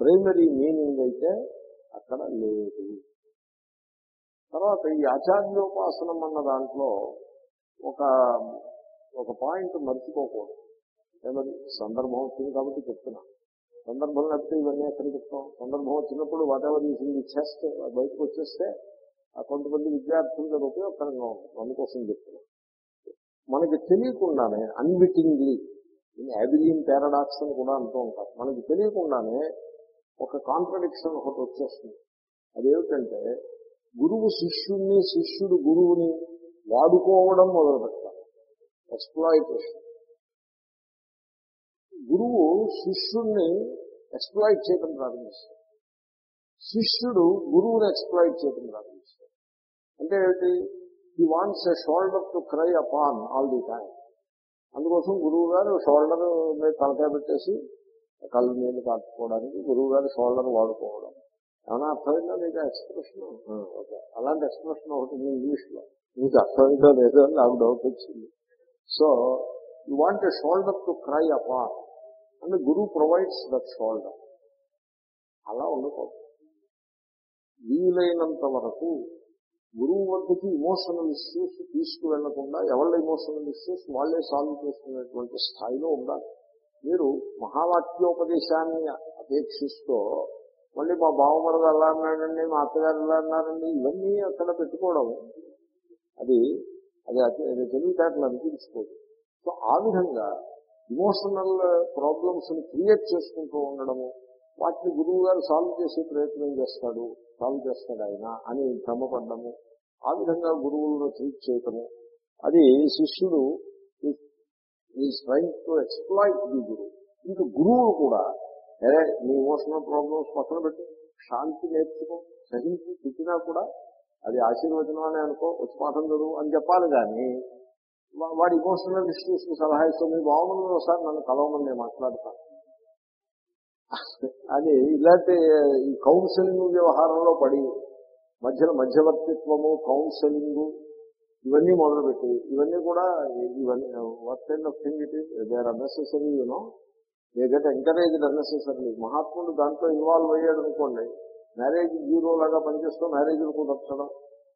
ప్రైమరీ మీనింగ్ అయితే అక్కడ లేదు. తర్వాత ఈ ఆచార్యోపాసనం అన్న దాంట్లో ఒక ఒక పాయింట్ మర్చిపోకూడదు. ఏమది సందర్భం వచ్చింది కాబట్టి చెప్తున్నా. సందర్భం లేకపోతే ఇవన్నీ ఎక్కడ చెప్తాం? సందర్భం వచ్చినప్పుడు వాటెవర్ ఎవర్ ఈ ఇచ్చేస్తే బయటకు వచ్చేస్తే ఆ కొంతమంది విద్యార్థులకు అది ఉపయోగకరంగా ఉంటుంది. అందుకోసం చెప్తున్నాం. మనకి తెలియకుండానే అన్విటింగ్లీ అబిలియన్ పారాడాక్స్ అని కూడా అంటూ ఉంటారు. మనకి తెలియకుండానే ఒక కాంట్రడిక్షన్ ఒకటి వచ్చేస్తుంది. అదేమిటంటే గురువు శిష్యుణ్ణి శిష్యుడు గురువుని వాడుకోవడం మొదలు పెడతారు ఎక్స్ప్లాయిటేషన్ గురువు శిష్యుణ్ణి ఎక్స్ప్లాయిట్ చేయడం ప్రారంభిస్తాడు. శిష్యుడు గురువుని ఎక్స్ప్లాయిట్ చేయడం ప్రారంభిస్తాడు. అంటే ఏమిటి? ఈ wants a shoulder to cry upon all the time అందుకోసం గురువు గారు షోల్డర్ మీద తలకాయ పెట్టేసి కళ్ళు నీళ్ళు కాచుకోవడానికి గురువు గారు షోల్డర్ వాడుకోవడం. ఏమైనా అర్థమైందా మీకు ఎక్స్ప్రెషన్? ఓకే. అలాంటి ఎక్స్ప్రెషన్ ఒకటి ఉంది ఇంగ్లీష్లో మీకు అర్థమైందో లేదో అని నాకు డౌట్ వచ్చింది. So you want a shoulder to cry upon. And గురువు ప్రొవైడ్స్ దట్ షోల్డర్. అలా ఉండకూడదు. వీలైనంత వరకు గురువు వద్దకి ఇమోషనల్ ఇష్యూస్ తీసుకువెళ్ళకుండా ఎవరి ఇమోషనల్ ఇష్యూస్ వాళ్ళే సాల్వ్ చేసుకునేటువంటి స్థాయిలో ఉండాలి. మీరు మహావాక్యోపదేశాన్ని అపేక్షిస్తూ మళ్ళీ మా బావమరది అలా అన్నాడండి మా అత్తగారు ఎలా అన్నారండి ఇవన్నీ అక్కడ పెట్టుకోవడం అది అది అది తెలివితేటలు అనిపించుకోదు. సో ఆ విధంగా ఇమోషనల్ ప్రాబ్లమ్స్ని క్రియేట్ చేసుకుంటూ ఉండడము వాటిని గురువు గారు సాల్వ్ చేసే ప్రయత్నం చేస్తాడు సాల్వ్ చేస్తాడు ఆయన అని భ్రమపడ్డము ఆ విధంగా గురువులను ట్రీట్ చేయటము. అది శిష్యుడు ఈ train to exploit the guru ఇంక గురువులు కూడా అరే నీ ఇమోషనల్ ప్రాబ్లమ్స్ పక్కన పెట్టి శాంతి నేర్చుకో సహించి తిట్టినా కూడా అది ఆశీర్వచనం అని అనుకో వచ్చి పాఠం చదువు అని చెప్పాలి కానీ వాడి ఇమోషనల్ ఇష్యూస్ సలహా ఇస్తూ మీ బాగుంది ఒకసారి నన్ను కలవమని నేను మాట్లాడతాను. అది ఇలాంటి ఈ కౌన్సిలింగ్ వ్యవహారంలో పడి మధ్యలో మధ్యవర్తిత్వము కౌన్సిలింగ్ ఇవన్నీ మొదలుపెట్టి. ఇవన్నీ కూడా ఇవన్నీ what kind of thing it is they are unnecessary you know they get encouraged unnecessary మహాత్ముడు దాంట్లో ఇన్వాల్వ్ అయ్యాడు అనుకోండి మ్యారేజ్ జీరో లాగా పనిచేస్తూ మ్యారేజ్లు కుదర్చడం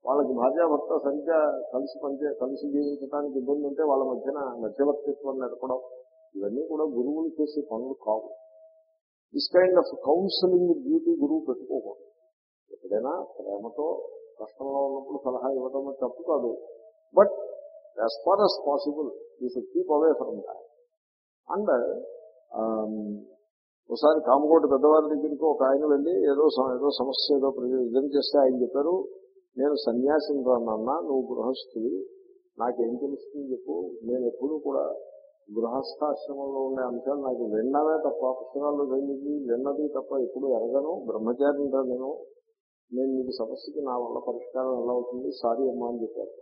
వాళ్ళకి భార్యాభర్త సరిగ్గా కలిసి పనిచే కలిసి జీవించడానికి ఇబ్బంది ఉంటే వాళ్ళ మధ్యన మధ్యవర్తిత్వం నడపడం ఇవన్నీ కూడా గురువులు చేసే పనులు కావు. This kind of counselling duty గురువు పెట్టుకోకూడదు. ఎప్పుడైనా ప్రేమతో కష్టంలో ఉన్నప్పుడు సలహా ఇవ్వడం తప్పు కాదు. But as far as possible you should keep away from that and ఒకసారి కామకోటి పెద్దవారి దగ్గరికి ఒక ఆయన వెళ్ళి ఏదో ఏదో సమస్య ఏదో ప్రజలు చేస్తే ఆయన చెప్పారు నేను సన్యాసిని రానన్నా నువ్వు గృహస్థువి నాకేం తెలుస్తుంది చెప్పు. నేను ఎప్పుడూ కూడా గృహస్థాశ్రమంలో ఉండే అంశాలు నాకు విన్నవే తప్ప పుస్తకాల్లో జరిగింది విన్నది తప్ప ఎప్పుడు ఎరగను. బ్రహ్మచారిని రా నేను. నేను మీకు సమస్యకి నా వల్ల పరిష్కారం ఎలా అవుతుంది? సారీ అమ్మా అని చెప్పారు.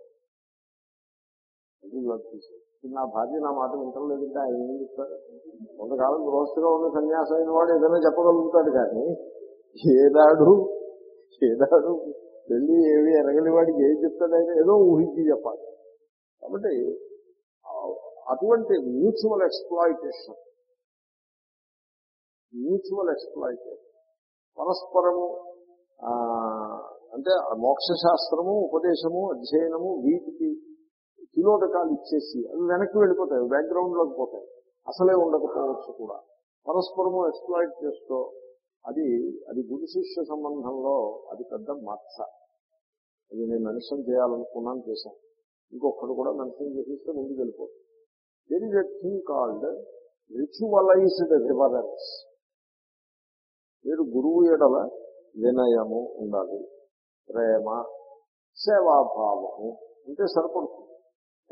నా భార్య నా మాట వింటలేదంటే ఆయన ఏం చెప్తారు? కొంతకాలం గృహస్థగా ఉన్న సన్యాసం అయిన వాడు ఏదైనా చెప్పగలుగుతాడు కానీ ఏదాడు ఏదాడు వెళ్ళి ఏవి ఎరగని వాడికి ఏం చెప్తాడైనా ఏదో ఊహించి చెప్పాలి. కాబట్టి అటువంటి మ్యూచువల్ ఎక్స్ప్లాయిటేషన్ మ్యూచువల్ ఎక్స్ప్లాయిటేషన్ పరస్పరము అంటే మోక్షశాస్త్రము ఉపదేశము అధ్యయనము వీటికి తిలోదకాలు ఇచ్చేసి అవి వెనక్కి వెళ్ళిపోతాయి బ్యాక్గ్రౌండ్లోకి పోతాయి. అసలే ఉండకపోవచ్చు కూడా. పరస్పరము ఎక్స్ప్లాయిట్ చేస్తూ అది అది గురు శిష్య సంబంధంలో అది పెద్ద మత్స అది నేను మెన్షన్ చేయాలనుకున్నాను చేశాను. ఇంకొకటి కూడా మెన్షన్ చేసేస్తే ముందుకు వెళ్ళిపోతుంది there is a thing called ritualised reverence మీరు గురువు ఎడల వినయము ఉండాలి. ప్రేమ సేవాభావము అంటే సరిపడుతుంది.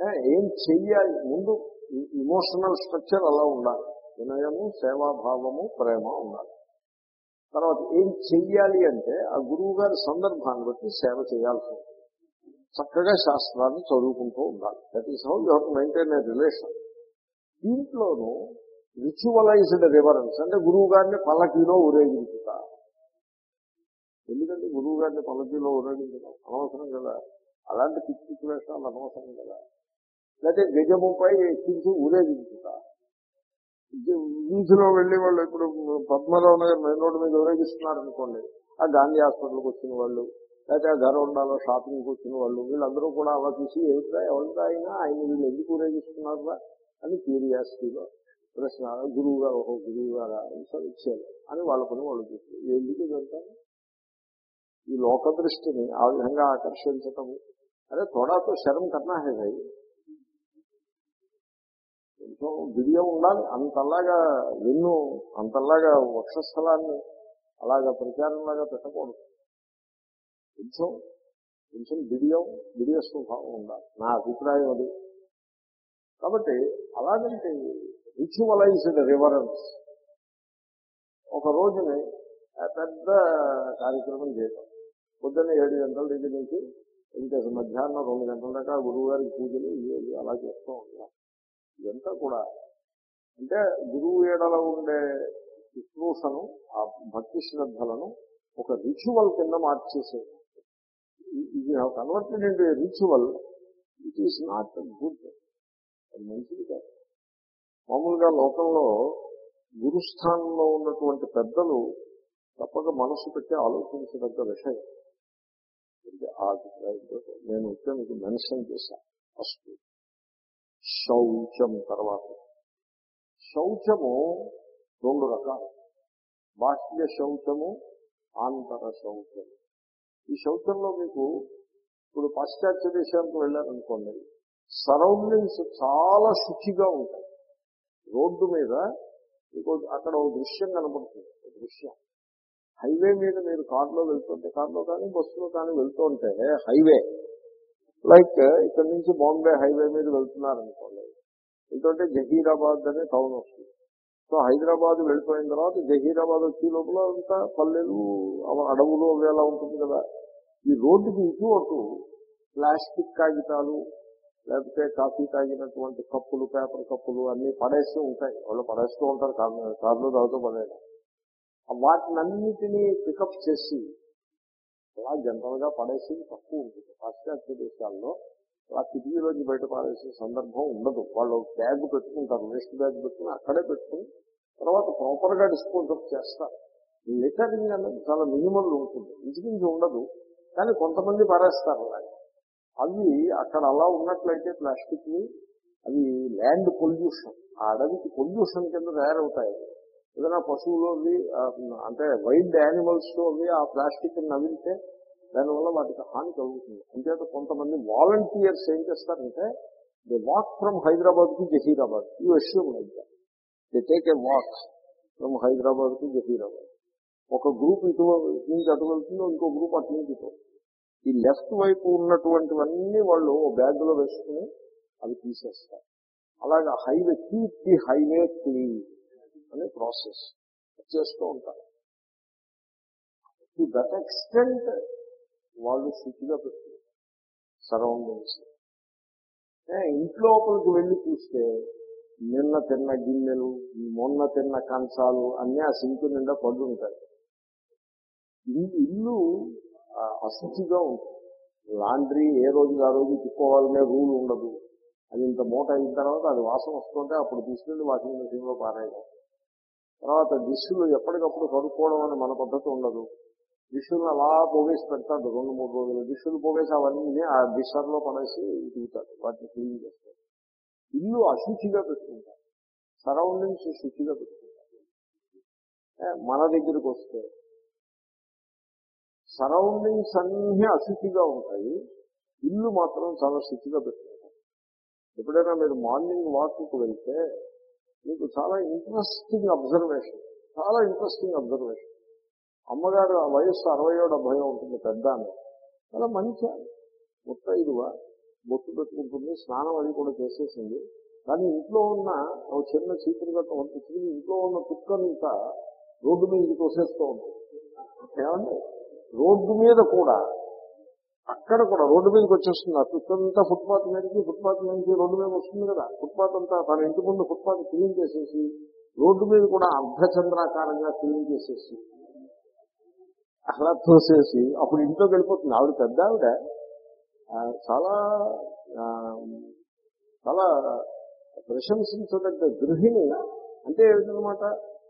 ఏం చెయ్యాలి? ముందు ఇమోషనల్ స్ట్రక్చర్ అలా ఉండాలి. వినయము సేవాభావము ప్రేమ ఉండాలి. తర్వాత ఏం చెయ్యాలి అంటే ఆ గురువు గారి సందర్భాన్ని బట్టి సేవ చేయాల్సి ఉంటుంది. చక్కగా శాస్త్రాన్ని చదువుకుంటూ ఉండాలి. That is how you have maintain a relation దీంట్లోనూ ritualised reverence అంటే గురువు గారిని పల్లకీలో ఊరేగించుతా. ఎందుకంటే గురువు గారిని పల్లకీలో ఊరేగించడం అనవసరం కదా? అలాంటి పిచ్చి పిచ్చి వేషాలు అనవసరం కదా? లేకపోతే గజముపై ఎక్కించి ఊరేగించుట వీధిలో వెళ్ళి వాళ్ళు ఇప్పుడు పద్మరావు నగర్ మెయిన్ రోడ్డు మీద ఊరేగిస్తున్నారు అనుకోండి ఆ గాంధీ హాస్పిటల్కి వచ్చిన వాళ్ళు లేకపోతే ఆ గరవండాలో షాపింగ్కి వచ్చిన వాళ్ళు వీళ్ళందరూ కూడా అలా చూసి ఏమిటా ఎవరిదా అయినా? ఆయన వీళ్ళు ఎందుకు ఊరేగిస్తున్నారా అని క్యూరియాసిటీలో ప్రశ్న గురువు గారు ఓహో గురువు గారా సరే ఇచ్చారు. అని వాళ్ళ పని వాళ్ళు చూస్తారు. ఎందుకు ఇదంతా? ఈ లోక దృష్టిని ఆ విధంగా ఆకర్షించటము. అదే తోడాతో శరం కన్నా హే కొంచెం బిడియం ఉండాలి. అంతలాగా వెన్ను అంతలాగా వక్షస్థలాన్ని అలాగా ప్రచారంలాగా పెట్టకూడదు. కొంచెం కొంచెం బిడియం బిడియ స్వభావం ఉండాలి. నా అభిప్రాయం అది. కాబట్టి అలాగంటే రిచువలైజ్డ్ రివరెన్స్ ఒక రోజుని పెద్ద కార్యక్రమం చేయటం. పొద్దున్న ఏడు గంటల దగ్గర నుంచి ఇంకా మధ్యాహ్నం రెండు గంటల దాకా గురువు గారికి పూజలు ఇవి అలా చేస్తూ ఉంటాం. ఇదంతా కూడా. అంటే గురువు ఏడల ఉండే శుశ్రూషను ఆ భక్తి శ్రద్ధలను ఒక రిచువల్ కింద మార్చేసేది. ఇది converted into ritual it is not good మంచిది కాదు. మామూలుగా లోకంలో గురుస్థానంలో ఉన్నటువంటి పెద్దలు తప్పక మనస్సు పెట్టి ఆలోచించదగ్గ విషయం. ఆ అభిప్రాయంతో నేను వచ్చే మీకు మెన్షన్ చేశాను ఫస్ట్. శౌచం తర్వాత. శౌచము రెండు రకాలు. బాహ్య శౌచము ఆంతర శౌచము. ఈ శౌచంలో మీకు ఇప్పుడు పాశ్చాత్య దేశానికి వెళ్ళారనుకోండి సరౌండింగ్స్ చాలా శుచిగా ఉంటాయి. రోడ్డు మీద మీకు అక్కడ ఒక దృశ్యం కనపడుతుంది దృశ్యం. హైవే మీద మీరు కార్లో వెళ్తుంటే కార్లో కానీ బస్సులో కానీ వెళ్తుంటే హైవే లైక్ uh, ఇక్కడ నుంచి బాంబే హైవే మీద వెళ్తున్నారనుకోండి. ఎందుకంటే జహీరాబాద్ అనే టౌన్ వస్తుంది. సో హైదరాబాద్ వెళ్ళిపోయిన తర్వాత జహీరాబాద్ వచ్చే లోపల అంతా పల్లెలు అడవులు అవి ఎలా ఉంటుంది కదా. ఈ రోడ్డుకి ఇటు అటు ప్లాస్టిక్ కాగితాలు లేకపోతే కాఫీ తాగినటువంటి కప్పులు పేపర్ కప్పులు అన్ని పడేస్తూ ఉంటాయి. వాళ్ళు పడేస్తూ ఉంటారు కారు కారులో తాగుతూ పడేయడం. వాటినన్నిటినీ పికప్ చేసి అలా జనరల్గా పడేసి తక్కువ ఉంటుంది. పాశ్చాత్య దేశాల్లో అలా కిటికీలోంచి బయట పారేసే సందర్భం ఉండదు. వాళ్ళు బ్యాగ్ పెట్టుకుంటారు వేస్ట్ బ్యాగ్ పెట్టుకుని అక్కడే పెట్టుకుని తర్వాత ప్రాపర్గా డిస్పోజ్ అప్ చేస్తారు. లిటరింగ్ అనేది చాలా మినిమల్ ఉంటుంది. ఇంచుమించు ఉండదు కానీ కొంతమంది పారేస్తారు అవి అక్కడ అలా ఉన్నట్లయితే ప్లాస్టిక్ని అవి ల్యాండ్ పొల్యూషన్ ఆ అడవికి పొల్యూషన్ కింద తయారవుతాయి. ఏదైనా పశువులు అవి అంటే వైల్డ్ యానిమల్స్ అవి ఆ ప్లాస్టిక్ నవిలితే దానివల్ల వాటికి హాని కలుగుతుంది. అంతేత కొంతమంది వాలంటీర్స్ ఏం చేస్తారంటే they walk from Hyderabad to Zaheerabad. ఈ విషయం like they take a walk from Hyderabad to Zaheerabad. ఒక గ్రూప్ ఇటు నుంచి అటు వెళ్తుంది ఇంకో గ్రూప్ అటు నుంచి ఇటు ఈ లెఫ్ట్ వైపు ఉన్నటువంటివన్నీ వాళ్ళు ఓ బ్యాగ్లో వేసుకుని అవి తీసేస్తారు. అలాగే highway keep the highway clean. అనే ప్రాసెస్ చేస్తూ ఉంటారు. టు దట్ ఎక్స్టెంట్ వాళ్ళు శుచిగా పెట్టుకుంటారు. సరౌండింగ్స్ ఏ, ఇంట్లోపలికి వెళ్ళి చూస్తే నిన్న తిన్న గిన్నెలు మొన్న తిన్న కంచాలు అన్నీ ఆ సింకు నిండా పళ్ళు ఉంటాయి. ఇల్లు అశుచిగా ఉంటుంది. లాండ్రీ ఏ రోజు ఆ రోజు తిప్పుకోవాలనే రూల్ ఉండదు. అది ఇంత మూట అయిన తర్వాత అది వాసన వస్తుంటే అప్పుడు తీసుకెళ్ళి వాషింగ్ మెషిన్లో తర్వాత డిష్లు ఎప్పటికప్పుడు కడుక్కోవడం అని మన పద్ధతి ఉండదు. డిష్లు అలా పోగేసి పెడతాడు రెండు మూడు రోజులు. డిష్లు పోగేసి అవన్నీ ఆ దిశల్లో పడేసి దిగుతాడు వాటిని క్లీన్ చేస్తాడు. ఇల్లు అశుచిగా పెట్టుకుంటారు సరౌండింగ్స్ శుచిగా పెట్టుకుంటారు మన దగ్గరికి వస్తే సరౌండింగ్స్ అన్నీ అశుచిగా ఉంటాయి. ఇల్లు మాత్రం చాలా శుచిగా పెట్టుకుంటారు ఎప్పుడైనా మీరు మార్నింగ్ వాక్కి వెళ్తే మీకు చాలా ఇంట్రెస్టింగ్ అబ్జర్వేషన్ చాలా ఇంట్రెస్టింగ్ అబ్జర్వేషన్ అమ్మగారు ఆ వయస్సు అరవై డెబ్బై ఉంటుంది పెద్ద ఆమె చాలా మంచి ఆమె. ముత్తైదుగా బొట్టు పెట్టుకుంటుంది స్నానం అది కూడా చేసేసింది. కానీ ఇంట్లో ఉన్న ఒక చిన్న చీపురు గట్ట వంటించుకుని ఇంట్లో ఉన్న కుక్కనంతా రోడ్డు మీద తోసేస్తూ ఉంటుంది. ఏమండి? రోడ్డు మీద కూడా అక్కడ కూడా రోడ్డు మీదకి వచ్చేస్తుంది ఆ ఫుట్పాత్ మీదకి ఫుట్పాత్ నుంచి రోడ్డు మీద వస్తుంది కదా. ఫుట్పాత్ అంతా తన ఇంటి ముందు ఫుట్పాత్ క్లీన్ చేసేసి రోడ్డు మీద కూడా అర్ధచంద్రాకారంగా క్లీన్ చేసేసి అలా తోసేసి అప్పుడు ఇంట్లోకి వెళ్ళిపోతుంది. ఆవిడ పెద్ద ఆవిడ. చాలా చాలా ప్రశంసించదగ్గ గృహిణి. అంటే ఏమిటనమాట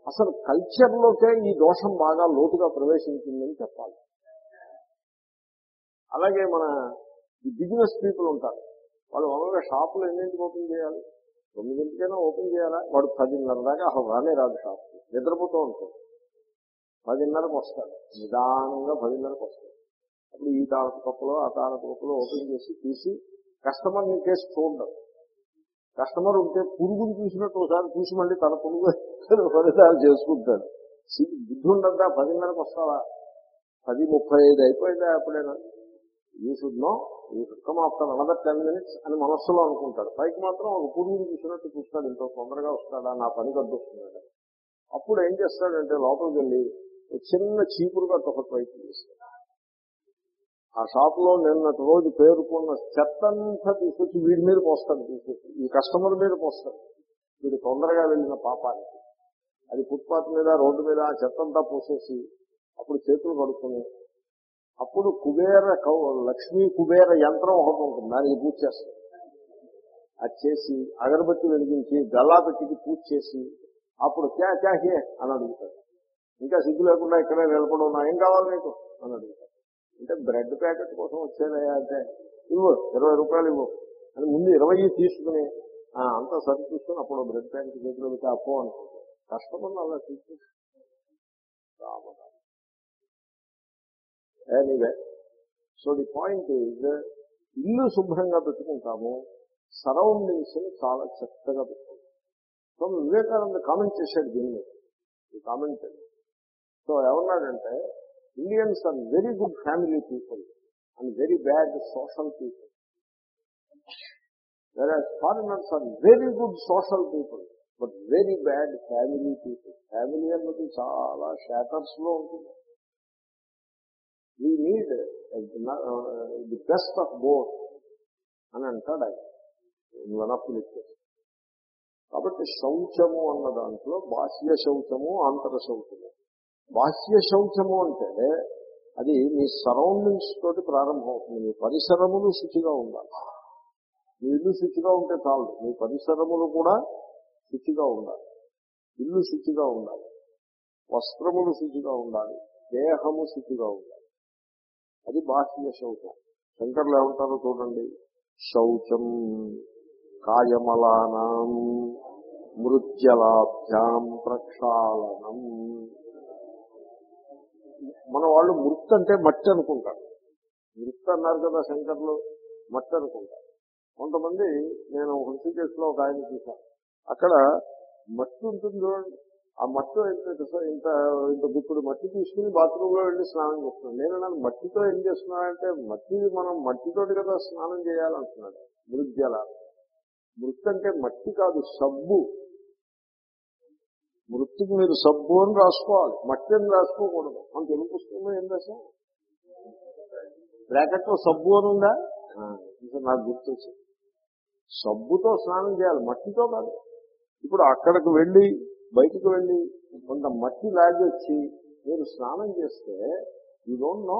అసలు కల్చర్లోకే ఈ దోషం బాగా లోతుగా ప్రవేశించిందని చెప్పాలి. అలాగే మన ఈ బిజినెస్ పీపుల్ ఉంటారు. వాళ్ళు మామూలుగా షాపులు ఎన్నింటికి ఓపెన్ చేయాలి? తొమ్మిదింటికైనా ఓపెన్ చేయాలా? వాడు పదిన్నర దాకా అసలు రానే రాదు షాప్. నిద్రపోతూ ఉంటాడు. పదిన్నరకు వస్తాడు. నిదానంగా పదిన్నరకు వస్తాడు. అప్పుడు ఈ తాలకు కప్పులో ఆ తాళపు కప్పులో ఓపెన్ చేసి తీసి కస్టమర్ని చేసి చూడడం. కస్టమర్ ఉంటే పురుగుని చూసినట్టు ఒకసారి చూసి మళ్ళీ తన పురుగు ఫలితాలు చేసుకుంటాడు. బుద్ధి ఉండద్దా పదిన్నరకు వస్తావా? పది ముప్పై ఐదు అయిపోయిందా ఎప్పుడైనా you should no you should come after another ten minutes అని మనస్సులో అనుకుంటాడు. పైకి మాత్రం ఒక పురుగుని చూసినట్టు చూస్తాడు. ఇంత తొందరగా వస్తాడా? నా పని వస్తున్నాడు అప్పుడు ఏం చేస్తాడంటే లోపలికి వెళ్ళి చిన్న చీపురుగా గట్ట ఒకటి చేస్తాడు ఆ షాప్లో నిన్నటి రోజు పేరుకున్న చెత్తంతా తీసుకొచ్చి వీడి మీద పోస్తాడు తీసుకొచ్చి. ఈ కస్టమర్ మీద పోస్తాడు. వీడు తొందరగా వెళ్ళిన పాపానికి. అది ఫుట్పాత్ మీద రోడ్డు మీద ఆ చెత్తంతా పోసేసి అప్పుడు చేతులు కడుక్కుని అప్పుడు కుబేర కౌ లక్ష్మీ కుబేర యంత్రం ఒకటి ఉంటుంది. దానికి పూజ చేస్తాం. అది చేసి అగరబత్తి వెలిగించి గల్లా పెట్టికి పూజ చేసి అప్పుడు క్యా క్యా హే అని అడుగుతాడు. ఇంకా సిగ్గు లేకుండా ఇక్కడే నిలబడి ఉన్నా ఏం కావాలి నీకు? అని అడుగుతాడు. అంటే బ్రెడ్ ప్యాకెట్ కోసం వచ్చేదయా అంటే ఇవ్వు ఇరవై రూపాయలు ఇవ్వు. అని ముందు ఇరవై తీసుకుని అంతా సరి చూసుకుని అప్పుడు బ్రెడ్ ప్యాకెట్ చేతిలో పెట్టి అప్పో అనుకుంటాడు. కష్టపడి అలా తీసుకుంటాడు anyway so the point is ఇల్లు శుభ్రంగా పెట్టుకుంటాము సరౌండింగ్స్ చాలా చక్కగా పెట్టుకుంటాం సో వివేకానంద కామెంట్ చేశాడు దీని మీద ఈ కామెంట్ సో ఏమన్నాడంటే Indians are very good family people and very bad social people foreigners are very good social people but very bad family people family అన్నది చాలా షాటర్స్లో ఉంటుంది. We need the best of both అని అంటాడు ఆయన. వన్ ఆఫ్ లిక్చర్స్ కాబట్టి శౌచము అన్న దాంట్లో బాహ్య శౌచము ఆంతర శౌచము. బాహ్య శౌచము అంటే అది మీ సరౌండింగ్స్ తోటి ప్రారంభం అవుతుంది. మీ పరిసరములు శుచిగా ఉండాలి. మీ ఇల్లు శుచిగా ఉంటే చాలు. మీ పరిసరములు కూడా శుచిగా ఉండాలి. ఇల్లు శుచిగా ఉండాలి. వస్త్రములు శుచిగా ఉండాలి. దేహము శుచిగా ఉండాలి. అది బాహ్య శౌచం. శంకర్లు ఏమంటారో చూడండి. శౌచం కాయమలానాం మృత్యలాభ్యాం ప్రక్షాళనం. మన వాళ్ళు మృత్ అంటే మట్టి అనుకుంటారు. మృత్ అన్నారు కదా శంకర్లు మట్టి అనుకుంటారు. కొంతమంది నేను హృషికేశ్లో ఒక ఆయన చూశాను. అక్కడ మట్టి ఉంటుంది చూడండి. ఆ మట్టి ఇంత ఇంత ఇంత గుప్పుడు మట్టి తీసుకుని బాత్రూమ్లో వెళ్ళి స్నానం చేస్తున్నాను నేను నన్ను మట్టితో ఏం చేస్తున్నానంటే మట్టి మనం మట్టితోటి కదా స్నానం చేయాలంటున్నాడు. మృద్యల మృత్ అంటే మట్టి కాదు సబ్బు. మృతికి మీరు సబ్బు అని రాసుకోవాలి. మట్టి అని రాసుకోకూడదు. మన తెలుగు పుస్తకంలో ఏం రాసాం బ్రాకెట్లో సబ్బు అని ఉందా? నాకు గుర్తొచ్చింది. సబ్బుతో స్నానం చేయాలి మట్టితో కాదు. ఇప్పుడు అక్కడికి వెళ్ళి బయటికి వెళ్ళి కొంత మట్టి లాగొచ్చి మీరు స్నానం చేస్తే ఈ డోంట్ నో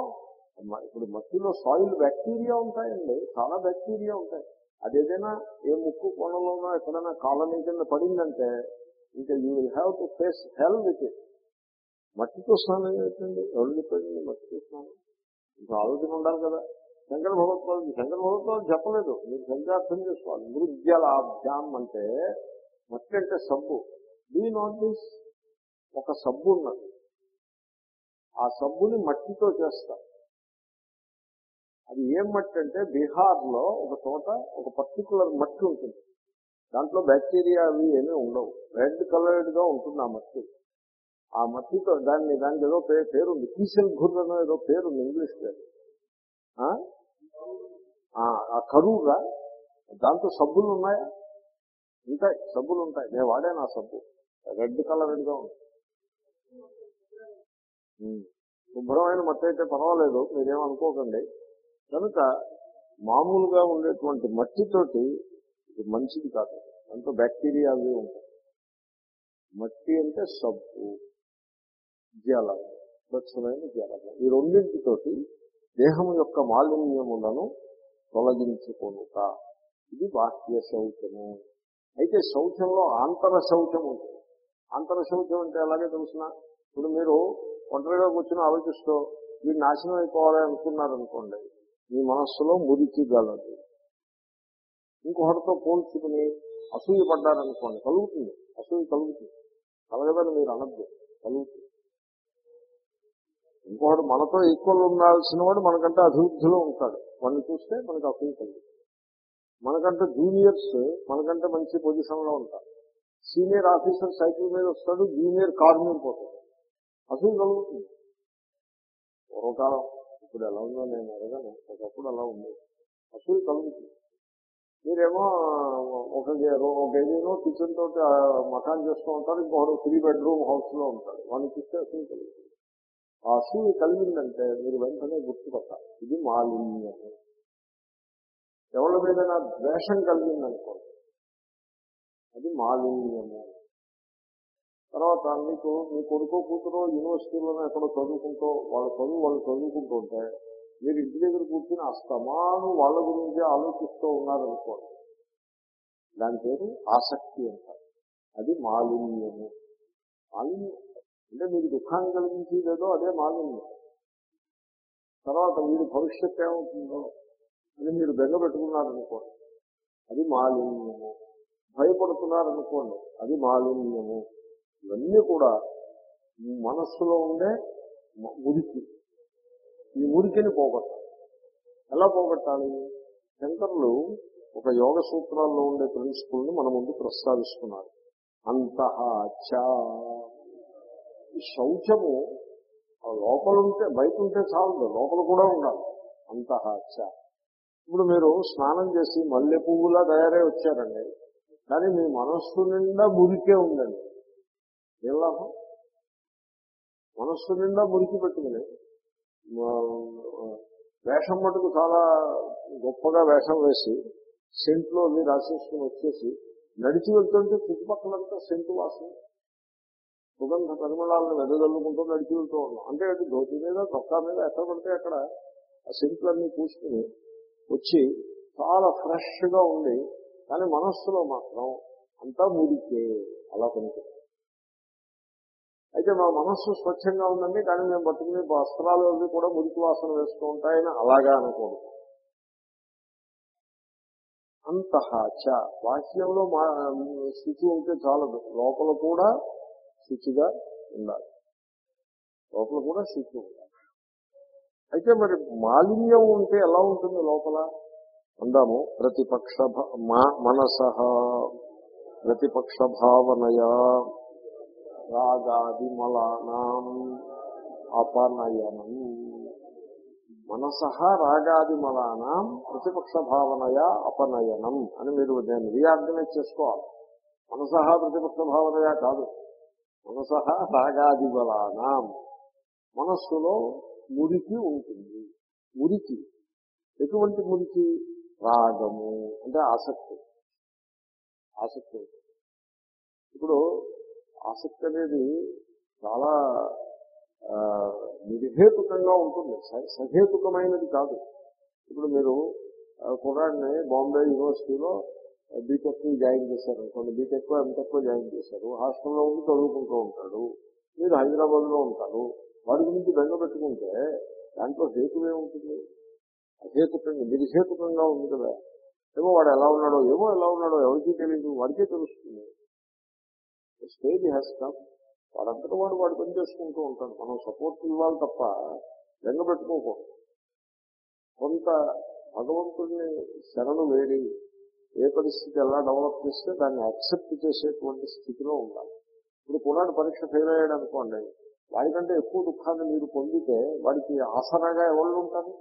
ఇప్పుడు మట్టిలో సాయిల్ బ్యాక్టీరియా ఉంటాయండి. చాలా బ్యాక్టీరియా ఉంటాయి. అదేదైనా ఏ ముక్కు కోణంలోనో ఎక్కడైనా కాలనీ కింద పడిందంటే ఇంకా you will have to face hell with it మట్టితో స్నానం ఏంటండి ఎవరు చెప్పండి మట్టితో స్నానం? ఇంకా ఆలోచన ఉండాలి కదా. శంకర భగవత్వాలు శంకర భగవత్వాలు చెప్పలేదు. మీరు సరిగ్గా చేసుకోవాలి. మృద్యలాభ్యాం అంటే మట్టి అంటే సబ్బు. డీ నాట్ దిస్ ఒక సబ్బు ఉన్నది. ఆ సబ్బుని మట్టితో చేస్తారు అది ఏం మట్టి అంటే బీహార్లో ఒక చోట ఒక పర్టికులర్ మట్టి ఉంటుంది. దాంట్లో బ్యాక్టీరియా అవి ఏమీ ఉండవు. రెడ్ కలర్డ్గా ఉంటుంది ఆ మట్టి. ఆ మట్టితో దాన్ని దానికి ఏదో పేరు పేరుంది. కీసెల్ గుర్రనో ఏదో పేరుంది ఇంగ్లీష్ పేరు ఆ? ఆ, ఆ కరువుగా దాంతో సబ్బులు ఉన్నాయా? ఉంటాయి. సబ్బులు ఉంటాయి. నేను వాడాను ఆ సబ్బు. రెడ్ కలర్డ్గా ఉంది శుభ్రమైన మట్టి అయితే పర్వాలేదు మీరేమనుకోకండి కనుక మామూలుగా ఉండేటువంటి మట్టితోటి ఇది మంచిది కాదు. అంత బ్యాక్టీరియా అవి ఉంటాయి. మట్టి అంటే సబ్బు జలం స్వచ్ఛమైన జలం ఈ రెండింటితోటి దేహం యొక్క మాలిన్యములను తొలగించుకొనుక ఇది బాహ్య శౌచము. అయితే శౌచంలో ఆంతర శౌచం ఉంటుంది. అంతర శౌచం అంటే ఎలాగే తెలుసిన? ఇప్పుడు మీరు ఒంటరిగా కూర్చొని ఆలోచిస్తూ మీరు నాశనం అయిపోవాలి అనుకున్నారనుకోండి మీ మనస్సులో మురికి గలదు. ఇంకొకటితో పోల్చుకుని అసూయ పడ్డారనుకోండి కలుగుతుంది. అసూయ కలుగుతుంది. కలగదని మీరు అనద్దు కలుగుతుంది. ఇంకొకటి మనతో ఈక్వల్ ఉండాల్సిన వాడు మనకంటే అభివృద్ధిలో ఉంటాడు. వాడిని చూస్తే మనకు అసూయ కలుగుతుంది. మనకంటే జూనియర్స్ మనకంటే మంచి పొజిషన్లో ఉంటారు. సీనియర్ ఆఫీసర్ సైకిల్ మీద వస్తాడు జూనియర్ కారు మీద పోతాడు. అసలు కలుగుతుంది పూర్వకాలం ఇప్పుడు ఎలా ఉందో నేను అడగను ఒకప్పుడు అలా ఉంది అసలు కలుగుతుంది మీరేమో ఒక ఒక ఏదైనా కిచెన్ తోటి మకాన్ చేస్తూ ఉంటారు ఇంకొకడు త్రీ బెడ్రూమ్ హౌస్లో ఉంటాడు వాడిని చూస్తే అసలు కలుగుతుంది ఆ అసూయ కలిగిందంటే మీరు వెంటనే గుర్తుపట్టాలి. ఇది మాలిన్యము ఎవరి మీదైనా ద్వేషం కలిగిందనుకోండి అది మాలిన్యము. తర్వాత మీకు మీ కొడుకు కూతురు యూనివర్సిటీలోనే ఎక్కడో చదువుకుంటూ వాళ్ళ చదువు వాళ్ళు చదువుకుంటూ ఉంటే మీరు ఇంటి దగ్గర కూర్చుని అస్తమాను వాళ్ళ గురించి ఆలోచిస్తూ ఉన్నారనుకోండి దాని పేరు ఆసక్తి అంటారు. అది మాలిన్యము. మాలిన్యం అంటే మీకు దుఃఖాన్ని కలిగించేదేదో అదే మాలిన్యం. తర్వాత మీరు భవిష్యత్తు ఏమవుతుందో అని మీరు బెంగ పెట్టుకున్నారనుకోండి అది మాలిన్యము. భయపడుతున్నారనుకోండి అది మాలిన్యము. ఇవన్నీ కూడా మనస్సులో ఉండే మురికి. ఈ మురికిని పోగొట్టాలి. ఎలా పోగొట్టాలి? శంకరులు ఒక యోగ సూత్రాల్లో ఉండే ప్రిన్సిపుల్ని మన ముందు ప్రస్తావిస్తున్నారు. అంతః చ. ఈ శౌచము ఆ లోపల ఉంటే బయట ఉంటే చాలదు లోపల కూడా ఉండాలి. అంతః చ. ఇప్పుడు మీరు స్నానం చేసి మల్లె పువ్వులా తయారై వచ్చారండి. కానీ మీ మనస్సు నిండా మురికే ఉందండి. ఏం లాభం? మనస్సు నిండా మురికి పెట్టుకుని. వేషం మటుకు చాలా గొప్పగా వేషం వేసి సెంట్లో అవి రాసేసుకుని వచ్చేసి నడిచి వెళ్తుంటే చుట్టుపక్కలంతా సెంటు వాసన. సుగంధ పరిమళాలను వెదజల్లుకుంటూ నడిచి వెళ్తూ ఉన్నాం. అంటే అది ధోతి మీద తొక్కా మీద ఎక్కడ పడితే అక్కడ ఆ సెంట్లన్నీ పూసుకుని వచ్చి చాలా ఫ్రెష్గా ఉండి కానీ మనస్సులో మాత్రం అంతా మురికే అలా కనిపిస్తుంది. అయితే మా మనస్సు స్వచ్ఛంగా ఉందండి కానీ మేము పట్టుకునే వస్త్రాలు అవి కూడా మురికి వాసన వేస్తూ ఉంటాయని అలాగా అనుకోండి అంత చ బాహ్యంలో మా శుచి ఉంటే చాలదు. లోపల కూడా శుచిగా ఉండాలి. లోపల కూడా శుచి ఉండాలి. అయితే మరి మాలిన్యం ఉంటే ఎలా ఉంటుంది లోపల? అందాము. ప్రతిపక్ష మనస. ప్రతిపక్ష భావనయా రాగాదిమలానాం అపనయనం. మనస రాగాదిమలానాం ప్రతిపక్ష భావనయా అపనయనం అని మీరు నేను రీఆర్గనైజ్ చేసుకోవాలి. మనస ప్రతిపక్ష భావనయా కాదు. మనస రాగాదిమలానాం. మనస్సులో మురికి ఉంటుంది. మురికి. ఎటువంటి మురికి? రాగము అంటే ఆసక్తి. ఆసక్తి ఉంటుంది. ఇప్పుడు ఆసక్తి అనేది చాలా నిర్హేతుకంగా ఉంటుంది. సహేతుకమైనది కాదు. ఇప్పుడు మీరు కుర్రాడిని బాంబే యూనివర్సిటీలో బీటెక్ జాయిన్ చేశారు అనుకోండి. బీటెక్ ఎంటెక్ జాయిన్ చేశారు. హాస్టల్లో ఉండి చదువుకుంటూ ఉంటాడు. మీరు హైదరాబాద్లో ఉంటారు. వాడి గురించి బెంగ పెట్టుకుంటే దాంట్లో హేతువే ఉంటుంది అహేతుకంగా నిర్హేతుకంగా ఉంది కదా. ఏమో వాడు ఎలా ఉన్నాడో ఏమో ఎలా ఉన్నాడో ఎవరికీ తెలియదు వాడికే తెలుస్తుంది. స్టేజ్ హ్యాస్ వాడంతటా వాడు వాడు పని చేసుకుంటూ ఉంటాడు. మనం సపోర్ట్ ఇవ్వాలి తప్ప బెంగపెట్టుకోకూడదు కొంత భగవంతుడిని శరణు వేడి ఏ పరిస్థితి ఎలా డెవలప్ చేస్తే దాన్ని యాక్సెప్ట్ చేసేటువంటి స్థితిలో ఉండాలి. ఇప్పుడు కుర్రాడు పరీక్ష ఫెయిల్ అయ్యాడు అనుకోండి వాడికంటే ఎక్కువ దుఃఖాన్ని మీరు పొందితే వాడికి ఆసరాగా ఎవరు ఉంటారు?